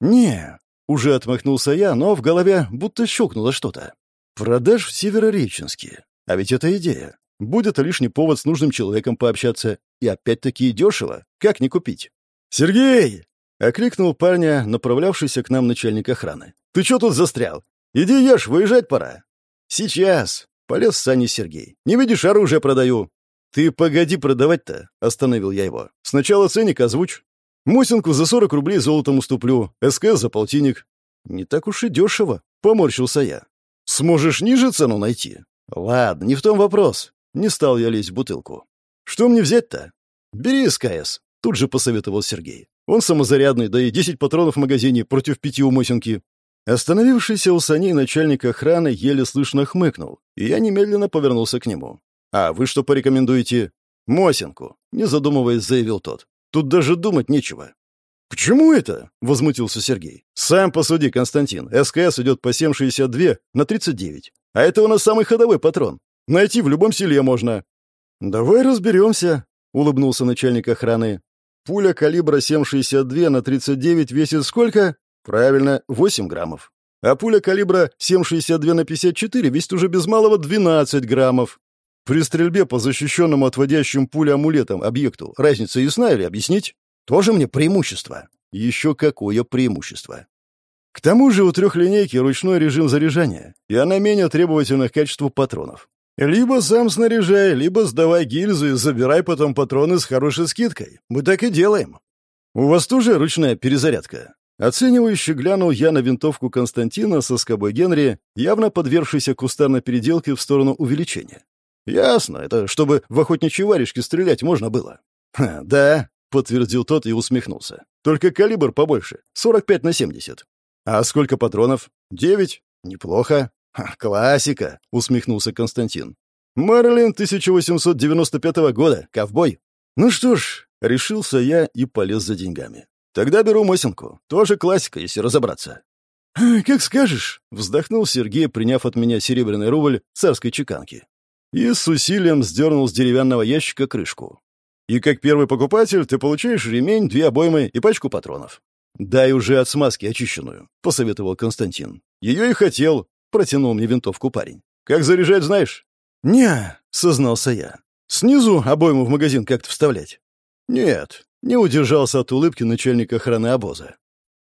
«Не», — уже отмахнулся я, но в голове будто щелкнуло что-то. «Продашь в Северореченске. А ведь это идея. Будет лишний повод с нужным человеком пообщаться. И опять-таки дешево. Как не купить?» «Сергей!» — окликнул парня, направлявшийся к нам начальник охраны. «Ты что тут застрял? Иди ешь, выезжать пора». «Сейчас!» — полез Саня Сергей. «Не видишь, оружие продаю!» «Ты погоди продавать-то!» — остановил я его. «Сначала ценник озвучь. Мусинку за сорок рублей золотом уступлю, СК за полтинник». «Не так уж и дешево», — поморщился я. «Сможешь ниже цену найти?» «Ладно, не в том вопрос. Не стал я лезть в бутылку. Что мне взять-то?» «Бери СКС», — тут же посоветовал Сергей. «Он самозарядный, да и десять патронов в магазине против пяти у Мосинки. Остановившийся у саней начальник охраны еле слышно хмыкнул, и я немедленно повернулся к нему. «А вы что порекомендуете?» «Мосинку», — не задумываясь, заявил тот. «Тут даже думать нечего». «Почему это?» — возмутился Сергей. «Сам посуди, Константин. СКС идет по 7,62 на 39. А это у нас самый ходовой патрон. Найти в любом селе можно». «Давай разберемся», — улыбнулся начальник охраны. «Пуля калибра 7,62 на 39 весит сколько?» Правильно, 8 граммов. А пуля калибра 7,62 на 54 весит уже без малого 12 граммов. При стрельбе по защищенному отводящим пули амулетам объекту разница ясна или объяснить? Тоже мне преимущество. Еще какое преимущество. К тому же у трехлинейки ручной режим заряжания, и она менее требовательна к качеству патронов. Либо сам снаряжай, либо сдавай гильзы и забирай потом патроны с хорошей скидкой. Мы так и делаем. У вас тоже ручная перезарядка? Оценивающе глянул я на винтовку Константина со скобой Генри, явно подвергшейся кустарной переделке в сторону увеличения. «Ясно, это чтобы в охотничьи варежки стрелять можно было». «Ха, да», — подтвердил тот и усмехнулся. «Только калибр побольше, 45 на 70». «А сколько патронов?» «Девять. Неплохо». Ха, «Классика», — усмехнулся Константин. «Мэрилин 1895 года, ковбой». «Ну что ж», — решился я и полез за деньгами. Тогда беру Мосинку. Тоже классика, если разобраться. «Как скажешь», — вздохнул Сергей, приняв от меня серебряный рубль царской чеканки. И с усилием сдернул с деревянного ящика крышку. «И как первый покупатель ты получаешь ремень, две обоймы и пачку патронов». «Дай уже от смазки очищенную», — посоветовал Константин. «Ее и хотел», — протянул мне винтовку парень. «Как заряжать, знаешь?» «Не», — сознался я. «Снизу обойму в магазин как-то вставлять?» «Нет, не удержался от улыбки начальник охраны обоза.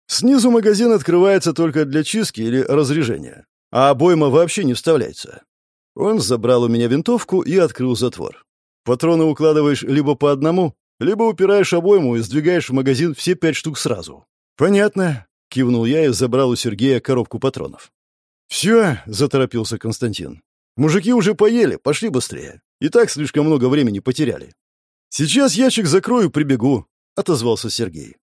Снизу магазин открывается только для чистки или разряжения, а обойма вообще не вставляется. Он забрал у меня винтовку и открыл затвор. Патроны укладываешь либо по одному, либо упираешь обойму и сдвигаешь в магазин все пять штук сразу». «Понятно», — кивнул я и забрал у Сергея коробку патронов. «Все», — заторопился Константин. «Мужики уже поели, пошли быстрее. И так слишком много времени потеряли». «Сейчас ящик закрою, прибегу», — отозвался Сергей.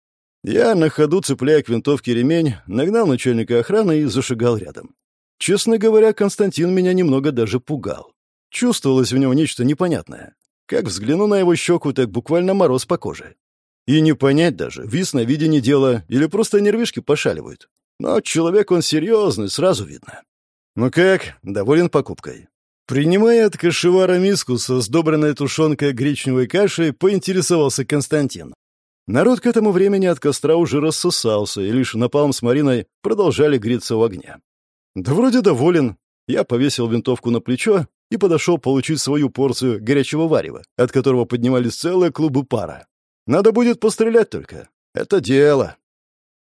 Я, на ходу цепляя к винтовке ремень, нагнал начальника охраны и зашагал рядом. Честно говоря, Константин меня немного даже пугал. Чувствовалось в нем нечто непонятное. Как взгляну на его щеку, так буквально мороз по коже. И не понять даже, вис на виде дело или просто нервишки пошаливают. Но человек он серьезный, сразу видно. Ну как, доволен покупкой? Принимая от кашевара миску со сдобренной тушенкой гречневой кашей, поинтересовался Константин. Народ к этому времени от костра уже рассосался, и лишь Напалм с Мариной продолжали греться в огне. Да вроде доволен. Я повесил винтовку на плечо и подошел получить свою порцию горячего варева, от которого поднимались целые клубы пара. Надо будет пострелять только. Это дело.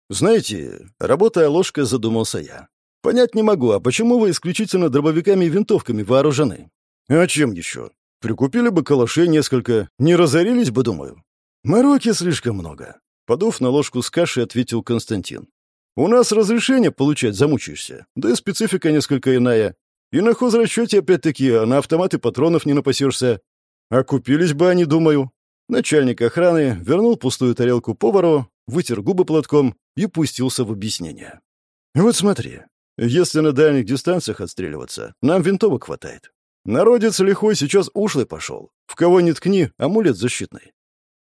Знаете, работая ложкой, задумался я. Понять не могу, а почему вы исключительно дробовиками и винтовками вооружены? А чем еще? Прикупили бы калашей несколько, не разорились бы, думаю. «Мороки слишком много», — подув на ложку с кашей, ответил Константин. «У нас разрешение получать замучаешься, да и специфика несколько иная. И на хозрасчете опять-таки, а на автоматы патронов не напасешься. А купились бы они, думаю». Начальник охраны вернул пустую тарелку повару, вытер губы платком и пустился в объяснение. «Вот смотри, если на дальних дистанциях отстреливаться, нам винтовок хватает. Народец лихой сейчас ушлый пошел. В кого ни ткни, амулет защитный.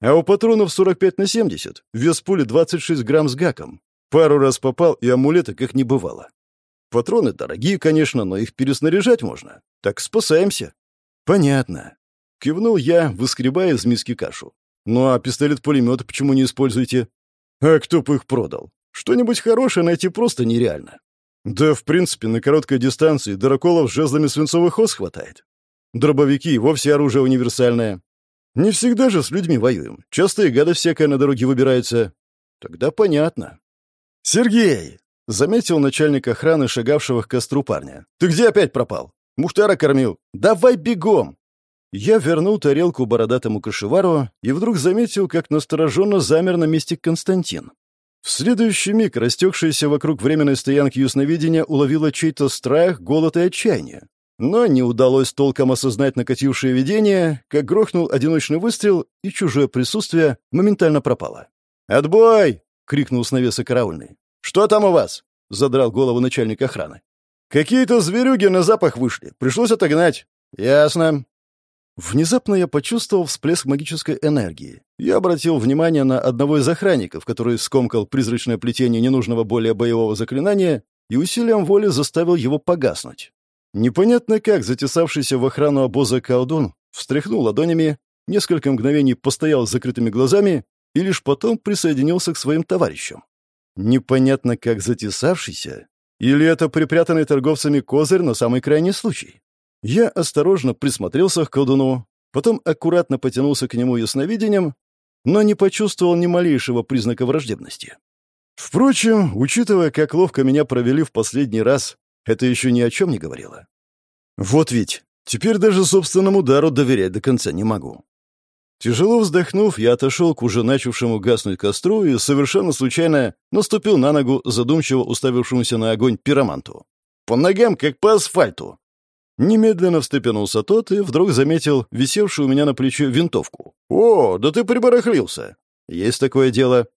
А у патронов 45 на 70, вес пули 26 грамм с гаком. Пару раз попал, и амулета как не бывало. Патроны дорогие, конечно, но их переснаряжать можно. Так спасаемся. Понятно. Кивнул я, выскребая из миски кашу. Ну а пистолет-пулемет почему не используете? А кто бы их продал? Что-нибудь хорошее найти просто нереально. Да, в принципе, на короткой дистанции дыроколов с жезлами свинцовых ос хватает. Дробовики вовсе оружие универсальное. Не всегда же с людьми воюем. Часто и гады всякое на дороге выбираются. Тогда понятно. Сергей! Заметил начальник охраны, шагавшего к костру парня. «Ты где опять пропал? Мухтара кормил. Давай бегом!» Я вернул тарелку бородатому кошевару и вдруг заметил, как настороженно замер на месте Константин. В следующий миг растекшаяся вокруг временной стоянки ясновидения уловила чей-то страх, голод и отчаяние. Но не удалось толком осознать накатившее видение, как грохнул одиночный выстрел, и чужое присутствие моментально пропало. «Отбой!» — крикнул с навеса караульный. «Что там у вас?» — задрал голову начальник охраны. «Какие-то зверюги на запах вышли. Пришлось отогнать». «Ясно». Внезапно я почувствовал всплеск магической энергии. Я обратил внимание на одного из охранников, который скомкал призрачное плетение ненужного более боевого заклинания и усилием воли заставил его погаснуть. Непонятно как затесавшийся в охрану обоза колдун встряхнул ладонями, несколько мгновений постоял с закрытыми глазами и лишь потом присоединился к своим товарищам. Непонятно как затесавшийся, или это припрятанный торговцами козырь на самый крайний случай. Я осторожно присмотрелся к колдуну, потом аккуратно потянулся к нему ясновидением, но не почувствовал ни малейшего признака враждебности. Впрочем, учитывая, как ловко меня провели в последний раз, это еще ни о чем не говорило. Вот ведь, теперь даже собственному дару доверять до конца не могу. Тяжело вздохнув, я отошел к уже начавшему гаснуть костру и совершенно случайно наступил на ногу задумчиво уставившемуся на огонь пироманту. По ногам, как по асфальту. Немедленно встрепенулся тот и вдруг заметил висевшую у меня на плече винтовку. «О, да ты прибарахлился!» «Есть такое дело».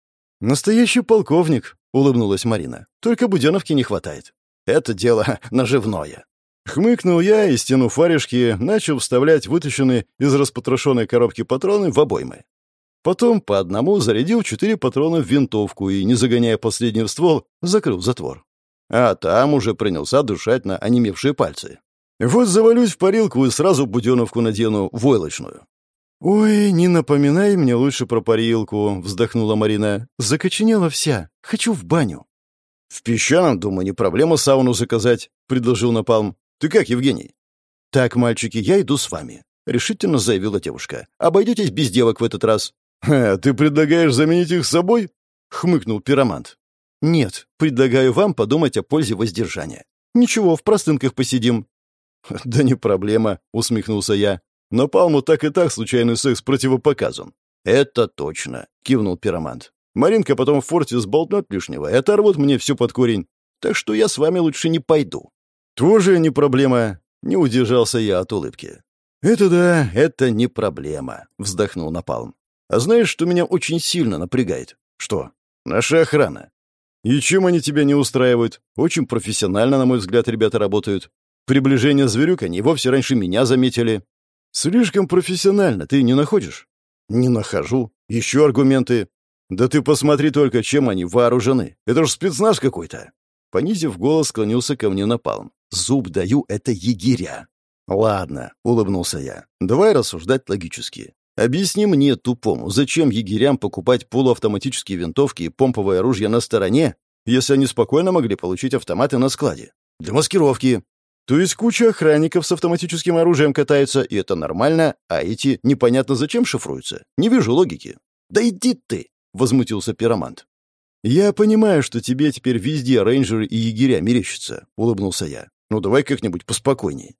«Настоящий полковник», — улыбнулась Марина. «Только Буденовки не хватает». Это дело наживное. Хмыкнул я и, стянув варежки, начал вставлять вытащенные из распотрошенной коробки патроны в обоймы. Потом по одному зарядил четыре патрона в винтовку и, не загоняя последний в ствол, закрыл затвор. А там уже принялся дышать на онемевшие пальцы. Вот завалюсь в парилку и сразу буденовку надену войлочную. «Ой, не напоминай мне лучше про парилку», — вздохнула Марина. «Закоченела вся. Хочу в баню». «В песчаном, думаю, не проблема сауну заказать», — предложил Напалм. «Ты как, Евгений?» «Так, мальчики, я иду с вами», — решительно заявила девушка. «Обойдетесь без девок в этот раз». «Ха, ты предлагаешь заменить их собой?» — хмыкнул пиромант. «Нет, предлагаю вам подумать о пользе воздержания. Ничего, в простынках посидим». «Да не проблема», — усмехнулся я. «Но Палму так и так случайный секс противопоказан. «Это точно», — кивнул пиромант. «Маринка потом в форте сболтнет лишнего и оторвут мне все под корень. Так что я с вами лучше не пойду». «Тоже не проблема», — не удержался я от улыбки. «Это да, это не проблема», — вздохнул Напалм. «А знаешь, что меня очень сильно напрягает?» «Что?» «Наша охрана. И чем они тебя не устраивают? Очень профессионально, на мой взгляд, ребята работают. Приближение зверюк они вовсе раньше меня заметили. Слишком профессионально, ты не находишь? Не нахожу. Еще аргументы. Да ты посмотри только, чем они вооружены. Это же спецназ какой-то. Понизив голос, склонился ко мне напалм. Зуб даю, это егеря. Ладно, улыбнулся я. Давай рассуждать логически. Объясни мне, тупому, зачем егерям покупать полуавтоматические винтовки и помповое оружие на стороне, если они спокойно могли получить автоматы на складе? Для маскировки. То есть куча охранников с автоматическим оружием катается, и это нормально, а эти непонятно зачем шифруются. Не вижу логики. «Да иди ты!» — возмутился пиромант. «Я понимаю, что тебе теперь везде рейнджеры и егеря мерещатся», — улыбнулся я. «Ну давай как-нибудь поспокойней».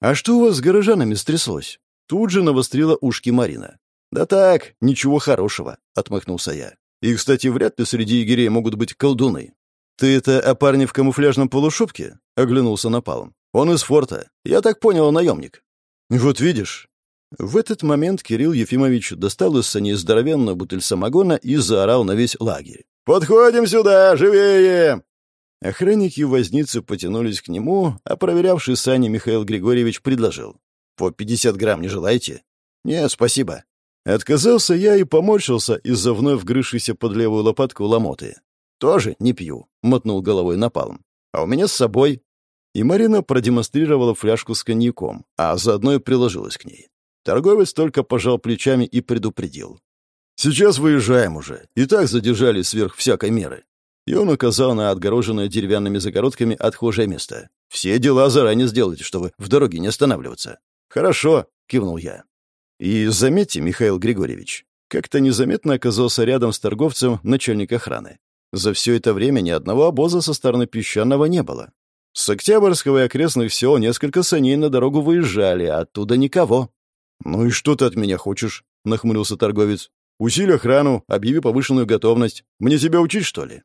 «А что у вас с горожанами стряслось?» Тут же навострила ушки Марина. «Да так, ничего хорошего», — отмахнулся я. «И, кстати, вряд ли среди егерей могут быть колдуны. «Ты это о парне в камуфляжном полушубке?» — оглянулся Напалм. «Он из форта. Я так понял, наемник». «Вот видишь». В этот момент Кирилл Ефимович достал из сани здоровенную бутыль самогона и заорал на весь лагерь. «Подходим сюда! Живее!» Охранники возницы потянулись к нему, а проверявший сани Михаил Григорьевич предложил. «По пятьдесят грамм не желаете?» «Нет, спасибо». Отказался я и поморщился из-за вновь вгрызшейся под левую лопатку ломоты. «Тоже не пью», — мотнул головой напалм. «А у меня с собой». И Марина продемонстрировала фляжку с коньяком, а заодно и приложилась к ней. Торговец только пожал плечами и предупредил. «Сейчас выезжаем уже. И так задержались сверх всякой меры». И он указал на отгороженное деревянными загородками отхожее место. «Все дела заранее сделайте, чтобы в дороге не останавливаться». «Хорошо», — кивнул я. «И заметьте, Михаил Григорьевич, как-то незаметно оказался рядом с торговцем начальник охраны. За все это время ни одного обоза со стороны Песчаного не было. С Октябрьского и окрестных сел несколько саней на дорогу выезжали, а оттуда никого. «Ну и что ты от меня хочешь?» — нахмурился торговец. «Усиль охрану, объяви повышенную готовность. Мне тебя учить, что ли?»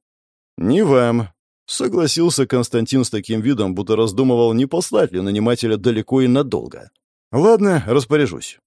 «Не вам», — согласился Константин с таким видом, будто раздумывал, не послать ли нанимателя далеко и надолго. «Ладно, распоряжусь».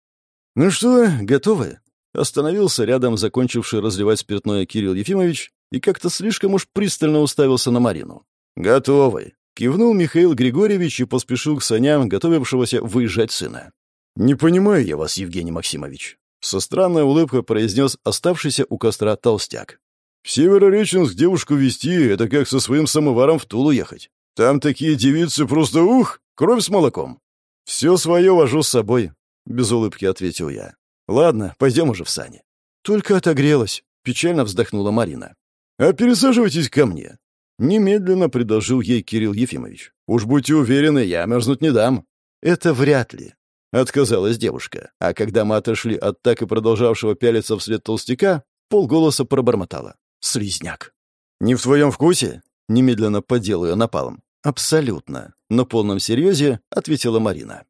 «Ну что, готовы?» Остановился рядом закончивший разливать спиртное Кирилл Ефимович и как-то слишком уж пристально уставился на Марину. «Готовы!» — кивнул Михаил Григорьевич и поспешил к саням, готовившегося выезжать сына. «Не понимаю я вас, Евгений Максимович», — со странной улыбкой произнес оставшийся у костра толстяк. «В Северореченск девушку вести — это как со своим самоваром в Тулу ехать. Там такие девицы просто ух, кровь с молоком». «Все свое вожу с собой», — без улыбки ответил я. «Ладно, пойдем уже в сани». «Только отогрелась», — печально вздохнула Марина. «А пересаживайтесь ко мне». Немедленно предложил ей Кирилл Ефимович. «Уж будьте уверены, я мерзнуть не дам». «Это вряд ли», — отказалась девушка. А когда мы отошли от так и продолжавшего пялиться вслед толстяка, полголоса пробормотала. «Слизняк». «Не в твоем вкусе?» — немедленно поделаю напалом. «Абсолютно», — на полном серьезе ответила Марина.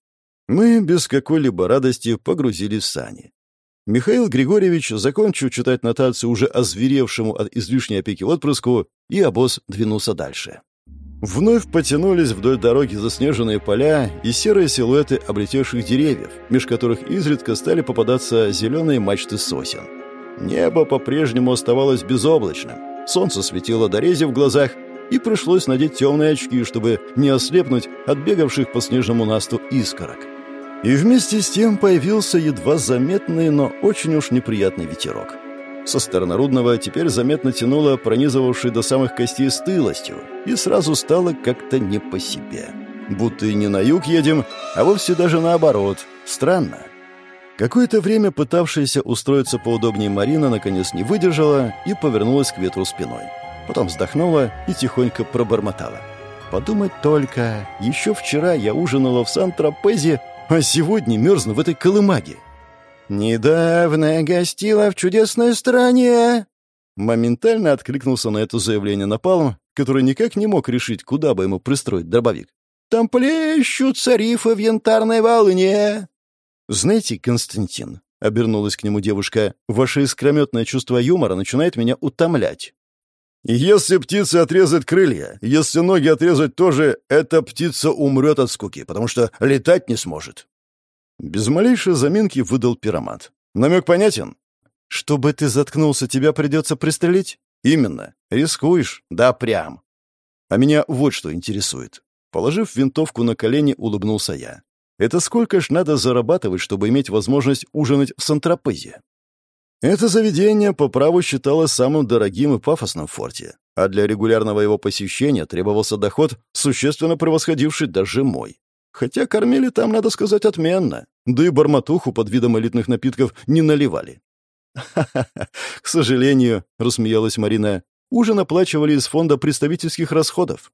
Мы без какой-либо радости погрузились в сани. Михаил Григорьевич закончил читать нотацию уже озверевшему от излишней опеки отпрыску, и обоз двинулся дальше. Вновь потянулись вдоль дороги заснеженные поля и серые силуэты облетевших деревьев, меж которых изредка стали попадаться зеленые мачты сосен. Небо по-прежнему оставалось безоблачным, солнце светило до рези в глазах, и пришлось надеть темные очки, чтобы не ослепнуть от бегавших по снежному насту искорок. И вместе с тем появился едва заметный, но очень уж неприятный ветерок. Со стороны Рудного теперь заметно тянуло пронизывавшей до самых костей стылостью, и сразу стало как-то не по себе. Будто и не на юг едем, а вовсе даже наоборот. Странно. Какое-то время пытавшаяся устроиться поудобнее Марина наконец не выдержала и повернулась к ветру спиной. Потом вздохнула и тихонько пробормотала. «Подумать только, еще вчера я ужинала в Сан-Тропезе а сегодня мерзну в этой колымаге. «Недавно гостила в чудесной стране!» Моментально откликнулся на это заявление Напалм, который никак не мог решить, куда бы ему пристроить дробовик. «Там плещут царифы в янтарной волне!» «Знаете, Константин, — обернулась к нему девушка. «Ваше искрометное чувство юмора начинает меня утомлять». «Если птице отрезать крылья, если ноги отрезать тоже, эта птица умрет от скуки, потому что летать не сможет». Без малейшей заминки выдал пиромат. «Намек понятен?» «Чтобы ты заткнулся, тебя придется пристрелить?» «Именно. Рискуешь? Да, прям». «А меня вот что интересует». Положив винтовку на колени, улыбнулся я. «Это сколько ж надо зарабатывать, чтобы иметь возможность ужинать в Сантропезе?» Это заведение по праву считалось самым дорогим и пафосным в форте, а для регулярного его посещения требовался доход, существенно превосходивший даже мой. Хотя кормили там, надо сказать, отменно, да и барматуху под видом элитных напитков не наливали. «Ха-ха-ха, к сожалению», — рассмеялась Марина, — «ужин оплачивали из фонда представительских расходов».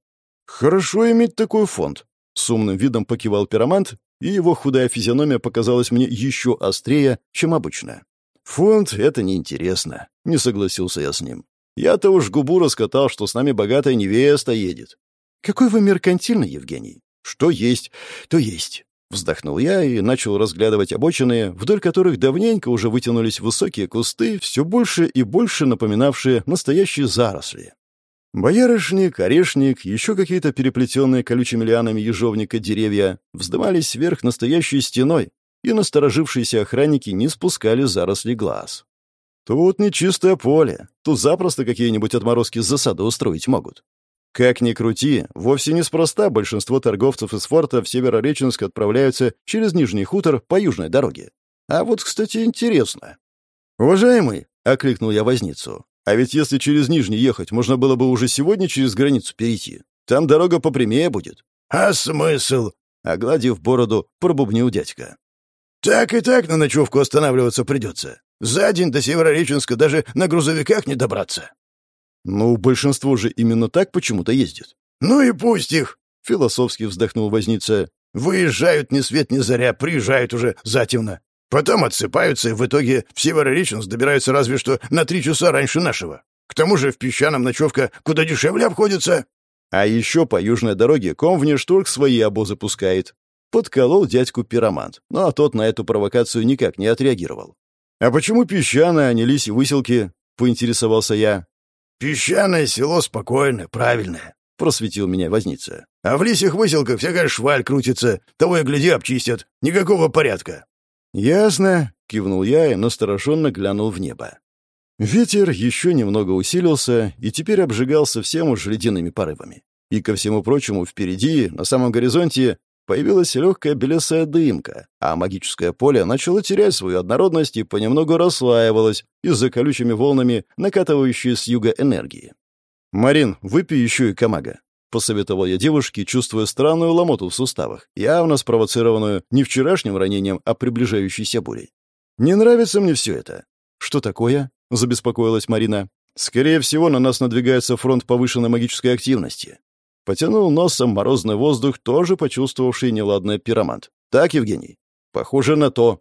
«Хорошо иметь такой фонд», — с умным видом покивал пиромант, и его худая физиономия показалась мне еще острее, чем обычно. «Фунт — это неинтересно», — не согласился я с ним. «Я-то уж губу раскатал, что с нами богатая невеста едет». «Какой вы меркантильный, Евгений!» «Что есть, то есть». Вздохнул я и начал разглядывать обочины, вдоль которых давненько уже вытянулись высокие кусты, все больше и больше напоминавшие настоящие заросли. Боярышник, орешник, еще какие-то переплетенные колючими лианами ежовника деревья вздымались вверх настоящей стеной, и насторожившиеся охранники не спускали заросли глаз. Тут не чистое поле, тут запросто какие-нибудь отморозки засады устроить могут. Как ни крути, вовсе неспроста большинство торговцев из форта в Северореченск отправляются через Нижний хутор по южной дороге. А вот, кстати, интересно. «Уважаемый», — окликнул я возницу, «а ведь если через Нижний ехать, можно было бы уже сегодня через границу перейти. Там дорога попрямее будет». «А смысл?» — огладив бороду, пробубнил дядька. Так и так на ночевку останавливаться придется. За день до Северореченска даже на грузовиках не добраться. Ну, большинство же именно так почему-то ездит. Ну и пусть их, философски вздохнул возница. Выезжают ни свет ни заря, приезжают уже затемно. Потом отсыпаются и в итоге в Северореченск добираются разве что на три часа раньше нашего. К тому же в песчаном ночевка куда дешевле обходится. А еще по южной дороге ком внешторг свои обозы пускает. Подколол дядьку пиромант, но тот на эту провокацию никак не отреагировал. «А почему песчаное, а не лиси выселки?» — поинтересовался я. «Песчаное село спокойное, правильное», — просветил меня возница. «А в лисих выселках всякая шваль крутится, того и гляди обчистят. Никакого порядка». «Ясно», — кивнул я и настороженно глянул в небо. Ветер еще немного усилился и теперь обжигал совсем уж ледяными порывами. И, ко всему прочему, впереди, на самом горизонте, Появилась легкая белесая дымка, а магическое поле начало терять свою однородность и понемногу расслаивалось из-за колючими волнами, накатывающей с юга энергии. «Марин, выпей еще и камага», — посоветовал я девушке, чувствуя странную ломоту в суставах, явно спровоцированную не вчерашним ранением, а приближающейся бурей. «Не нравится мне все это». «Что такое?» — забеспокоилась Марина. «Скорее всего, на нас надвигается фронт повышенной магической активности. Потянул носом морозный воздух, тоже почувствовавший неладное пиромант. «Так, Евгений?» «Похоже на то».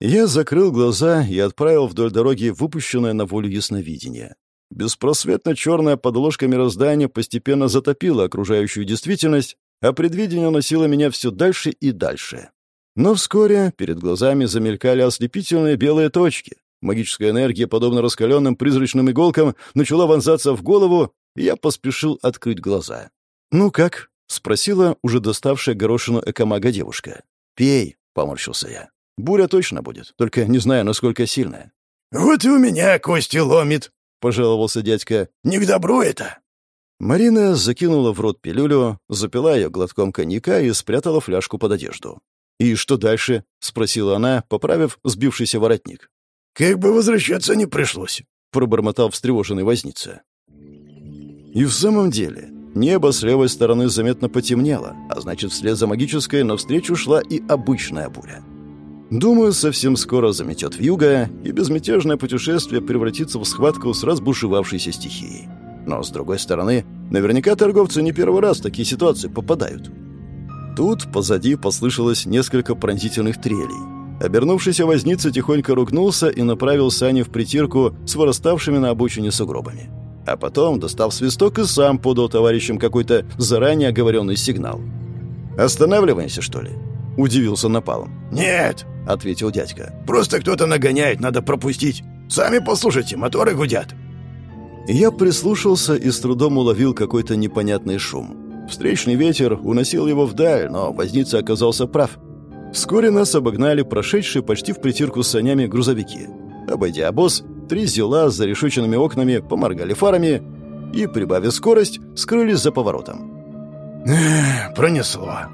Я закрыл глаза и отправил вдоль дороги выпущенное на волю ясновидение. Беспросветно черная подложка мироздания постепенно затопила окружающую действительность, а предвидение носило меня все дальше и дальше. Но вскоре перед глазами замелькали ослепительные белые точки. Магическая энергия, подобно раскаленным призрачным иголкам, начала вонзаться в голову, и я поспешил открыть глаза. «Ну как?» — спросила уже доставшая горошину экомага девушка. «Пей», — поморщился я. «Буря точно будет, только не знаю, насколько сильная». «Вот и у меня кости ломит», — пожаловался дядька. «Не к добру это». Марина закинула в рот пилюлю, запила ее глотком коньяка и спрятала фляжку под одежду. «И что дальше?» — спросила она, поправив сбившийся воротник. «Как бы возвращаться не пришлось», — пробормотал встревоженный возница. И в самом деле, Небо с левой стороны заметно потемнело, а значит, вслед за магической навстречу шла и обычная буря. Думаю, совсем скоро заметет вьюга, и безмятежное путешествие превратится в схватку с разбушевавшейся стихией. Но, с другой стороны, наверняка торговцы не первый раз в такие ситуации попадают. Тут позади послышалось несколько пронзительных трелей. Обернувшийся возница тихонько ругнулся и направил сани в притирку с выраставшими на обочине сугробами а потом, достав свисток, и сам подал товарищам какой-то заранее оговоренный сигнал. «Останавливаемся, что ли?» Удивился Напалм. «Нет», — ответил дядька. «Просто кто-то нагоняет, надо пропустить. Сами послушайте, моторы гудят». Я прислушался и с трудом уловил какой-то непонятный шум. Встречный ветер уносил его вдаль, но возница оказался прав. Вскоре нас обогнали прошедшие почти в притирку с санями грузовики. Обойдя обоз, три зела с зарешеченными окнами поморгали фарами и, прибавив скорость, скрылись за поворотом. «Эх, пронесло»,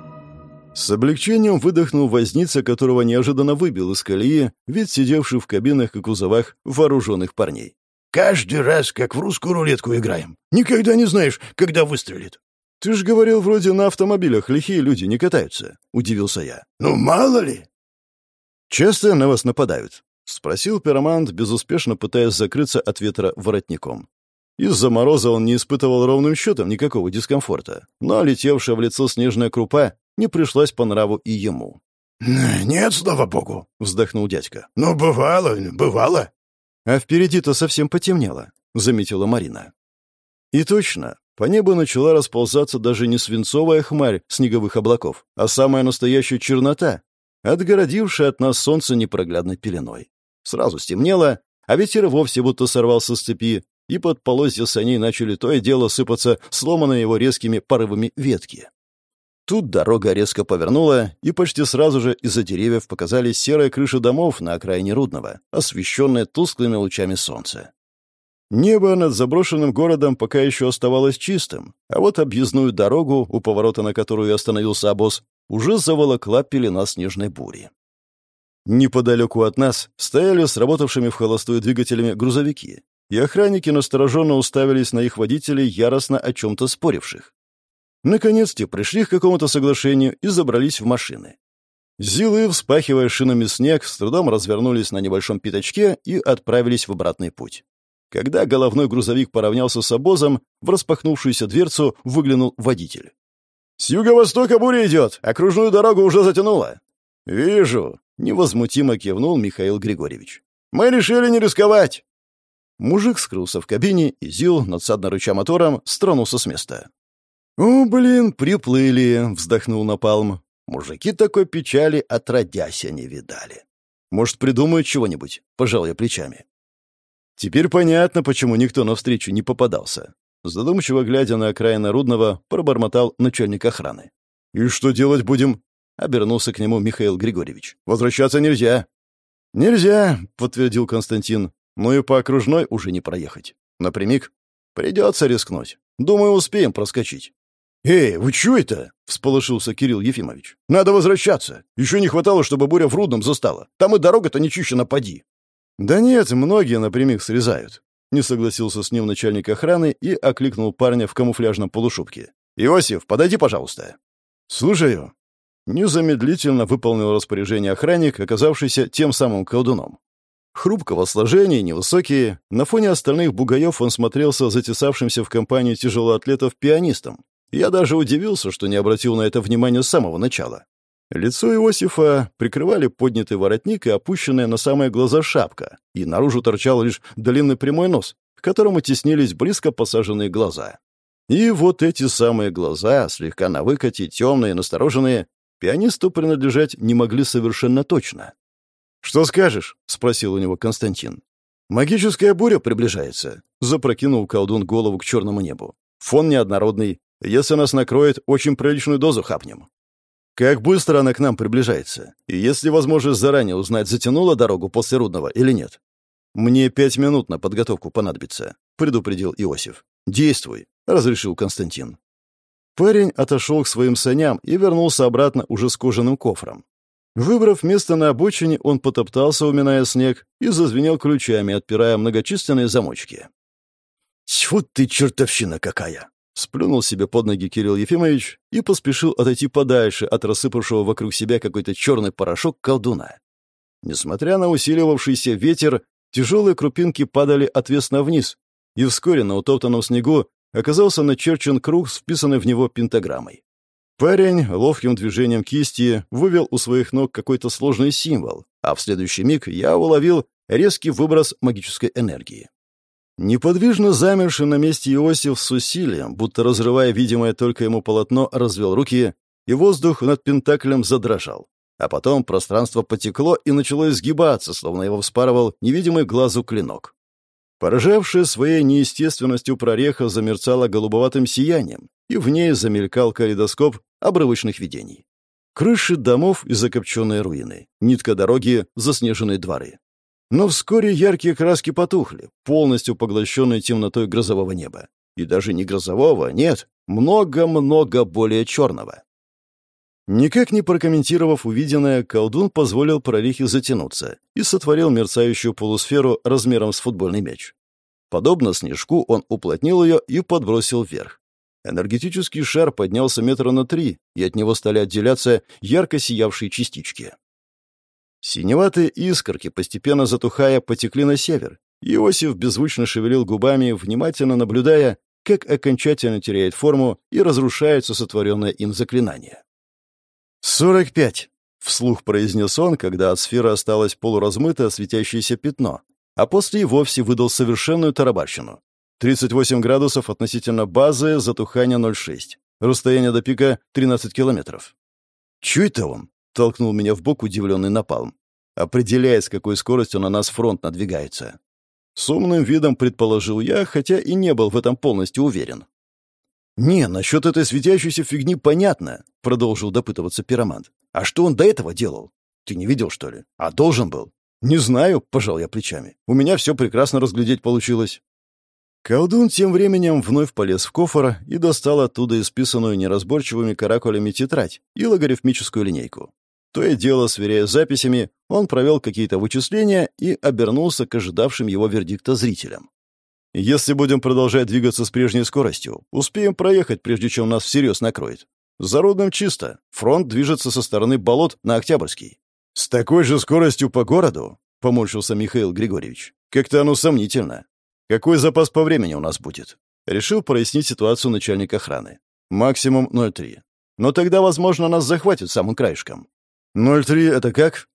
с облегчением выдохнул возница, которого неожиданно выбил из колеи, ведь сидевший в кабинах и кузовах вооруженных парней. Каждый раз, как в русскую рулетку играем. Никогда не знаешь, когда выстрелит. Ты ж говорил, вроде на автомобилях лихие люди не катаются, удивился я. Ну, мало ли. Часто на вас нападают? спросил пиромант, безуспешно пытаясь закрыться от ветра воротником. Из-за мороза он не испытывал ровным счетом никакого дискомфорта, но летевшая в лицо снежная крупа не пришлась по нраву и ему. «Нет, слава богу», — вздохнул дядька. «Ну, бывало, бывало». «А впереди-то совсем потемнело», — заметила Марина. И точно, по небу начала расползаться даже не свинцовая хмарь снеговых облаков, а самая настоящая чернота, отгородившая от нас солнце непроглядной пеленой. Сразу стемнело, а ветер вовсе будто сорвался с цепи, и под полозья саней начали то и дело сыпаться сломанные его резкими порывами ветки. Тут дорога резко повернула, и почти сразу же из-за деревьев показались серые крыши домов на окраине Рудного, освещенные тусклыми лучами солнца. Небо над заброшенным городом пока еще оставалось чистым, а вот объездную дорогу, у поворота на которую остановился обоз, уже заволокла пелена снежной бури. Неподалеку от нас стояли с работавшими в холостую двигателями грузовики, и охранники настороженно уставились на их водителей, яростно о чем-то споривших. Наконец-то пришли к какому-то соглашению и забрались в машины. Зилы, вспахивая шинами снег, с трудом развернулись на небольшом пятачке и отправились в обратный путь. Когда головной грузовик поравнялся с обозом, в распахнувшуюся дверцу выглянул водитель. «С юго-востока буря идет, окружную дорогу уже затянуло». «Вижу», — невозмутимо кивнул Михаил Григорьевич. «Мы решили не рисковать». Мужик скрылся в кабине, и Зил, надсадно рыча мотором, стронулся с места. «О, блин, приплыли», — вздохнул Напалм. «Мужики такой печали отродяся не видали. Может, придумают чего-нибудь?» — пожал я плечами. Теперь понятно, почему никто навстречу не попадался. Задумчиво глядя на окраины Рудного, пробормотал начальник охраны. «И что делать будем?» — обернулся к нему Михаил Григорьевич. «Возвращаться нельзя». «Нельзя», — подтвердил Константин. «Ну и по окружной уже не проехать. Напрямик? Придется рискнуть. Думаю, успеем проскочить». «Эй, вы чё это?» — всполошился Кирилл Ефимович. «Надо возвращаться. Еще не хватало, чтобы буря в Рудном застала. Там и дорога-то не чище напади». «Да нет, многие напрямик срезают», — не согласился с ним начальник охраны и окликнул парня в камуфляжном полушубке. «Иосиф, подойди, пожалуйста». «Слушаю». Незамедлительно выполнил распоряжение охранник, оказавшийся тем самым колдуном. Хрупкого сложения, невысокий, на фоне остальных бугаев он смотрелся затесавшимся в компанию тяжелоатлетов пианистом, я даже удивился, что не обратил на это внимания с самого начала. Лицо Иосифа прикрывали поднятый воротник и опущенная на самые глаза шапка, и наружу торчал лишь длинный прямой нос, к которому теснились близко посаженные глаза. И вот эти самые глаза, слегка на выкате, темные, настороженные, пианисту принадлежать не могли совершенно точно. «Что скажешь?» — спросил у него Константин. «Магическая буря приближается», — запрокинул колдун голову к черному небу. «Фон неоднородный, если нас накроет, очень приличную дозу хапнем. Как быстро она к нам приближается? И есть ли возможность заранее узнать, затянула дорогу после Рудного или нет? Мне пять минут на подготовку понадобится, предупредил Иосиф. Действуй, разрешил Константин. Парень отошел к своим саням и вернулся обратно уже с кожаным кофром. Выбрав место на обочине, он потоптался, уминая снег, и зазвенел ключами, отпирая многочисленные замочки. «Тьфу ты, чертовщина какая!» Сплюнул себе под ноги Кирилл Ефимович и поспешил отойти подальше от рассыпавшего вокруг себя какой-то черный порошок колдуна. Несмотря на усиливавшийся ветер, тяжелые крупинки падали отвесно вниз, и вскоре на утоптанном снегу оказался начерчен круг с вписанной в него пентаграммой. Парень ловким движением кисти вывел у своих ног какой-то сложный символ, а в следующий миг я уловил резкий выброс магической энергии. Неподвижно замерший на месте Иосиф с усилием, будто разрывая видимое только ему полотно, развел руки, и воздух над Пентаклем задрожал. А потом пространство потекло и начало изгибаться, словно его вспарывал невидимый глазу клинок. Поражавшая своей неестественностью прореха замерцала голубоватым сиянием, и в ней замелькал калейдоскоп обрывочных видений. Крыши домов и закопченные руины, нитка дороги, заснеженные дворы. Но вскоре яркие краски потухли, полностью поглощенные темнотой грозового неба. И даже не грозового, нет, много-много более черного. Никак не прокомментировав увиденное, колдун позволил прорехе затянуться и сотворил мерцающую полусферу размером с футбольный мяч. Подобно снежку, он уплотнил ее и подбросил вверх. Энергетический шар поднялся метра на три, и от него стали отделяться ярко сиявшие частички. Синеватые искорки, постепенно затухая, потекли на север. Иосиф беззвучно шевелил губами, внимательно наблюдая, как окончательно теряет форму и разрушается сотворенное им заклинание. «Сорок пять!» — вслух произнес он, когда от сферы осталось полуразмытое светящееся пятно, а после и вовсе выдал совершенную тарабарщину. 38 градусов относительно базы, затухание 0,6. Расстояние до пика 13 километров. «Чё это он?» — толкнул меня в бок удивленный напалм. «Определяя, с какой скоростью на нас фронт надвигается». С умным видом предположил я, хотя и не был в этом полностью уверен. «Не, насчет этой светящейся фигни понятно», — продолжил допытываться пиромант. «А что он до этого делал? Ты не видел, что ли? А должен был?» «Не знаю», — пожал я плечами. «У меня все прекрасно разглядеть получилось». Колдун тем временем вновь полез в кофр и достал оттуда исписанную неразборчивыми каракулями тетрадь и логарифмическую линейку. То и дело, сверяя записями, он провел какие-то вычисления и обернулся к ожидавшим его вердикта зрителям. Если будем продолжать двигаться с прежней скоростью, успеем проехать, прежде чем нас всерьез накроет. За Рудным чисто. Фронт движется со стороны болот на Октябрьский. С такой же скоростью по городу, — поморщился Михаил Григорьевич. Как-то оно сомнительно. Какой запас по времени у нас будет? Решил прояснить ситуацию начальник охраны. Максимум 0,3. Но тогда, возможно, нас захватит самым краешком. 0,3 — это как?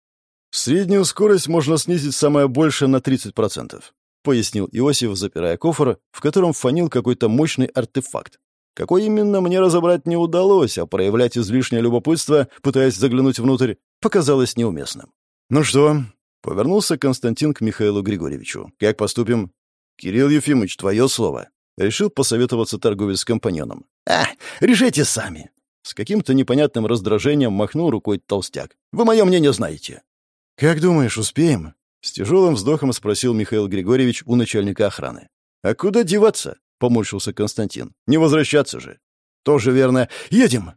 Среднюю скорость можно снизить самое большее на 30%. — пояснил Иосиф, запирая кофр, в котором фанил какой-то мощный артефакт. Какой именно, мне разобрать не удалось, а проявлять излишнее любопытство, пытаясь заглянуть внутрь, показалось неуместным. «Ну что?» — повернулся Константин к Михаилу Григорьевичу. «Как поступим?» «Кирилл Ефимович, твое слово». Решил посоветоваться торговец с компаньоном. «А, решайте сами». С каким-то непонятным раздражением махнул рукой толстяк. «Вы мое мнение знаете». «Как думаешь, успеем?» С тяжелым вздохом спросил Михаил Григорьевич у начальника охраны. «А куда деваться?» — поморщился Константин. «Не возвращаться же». «Тоже верно. Едем!»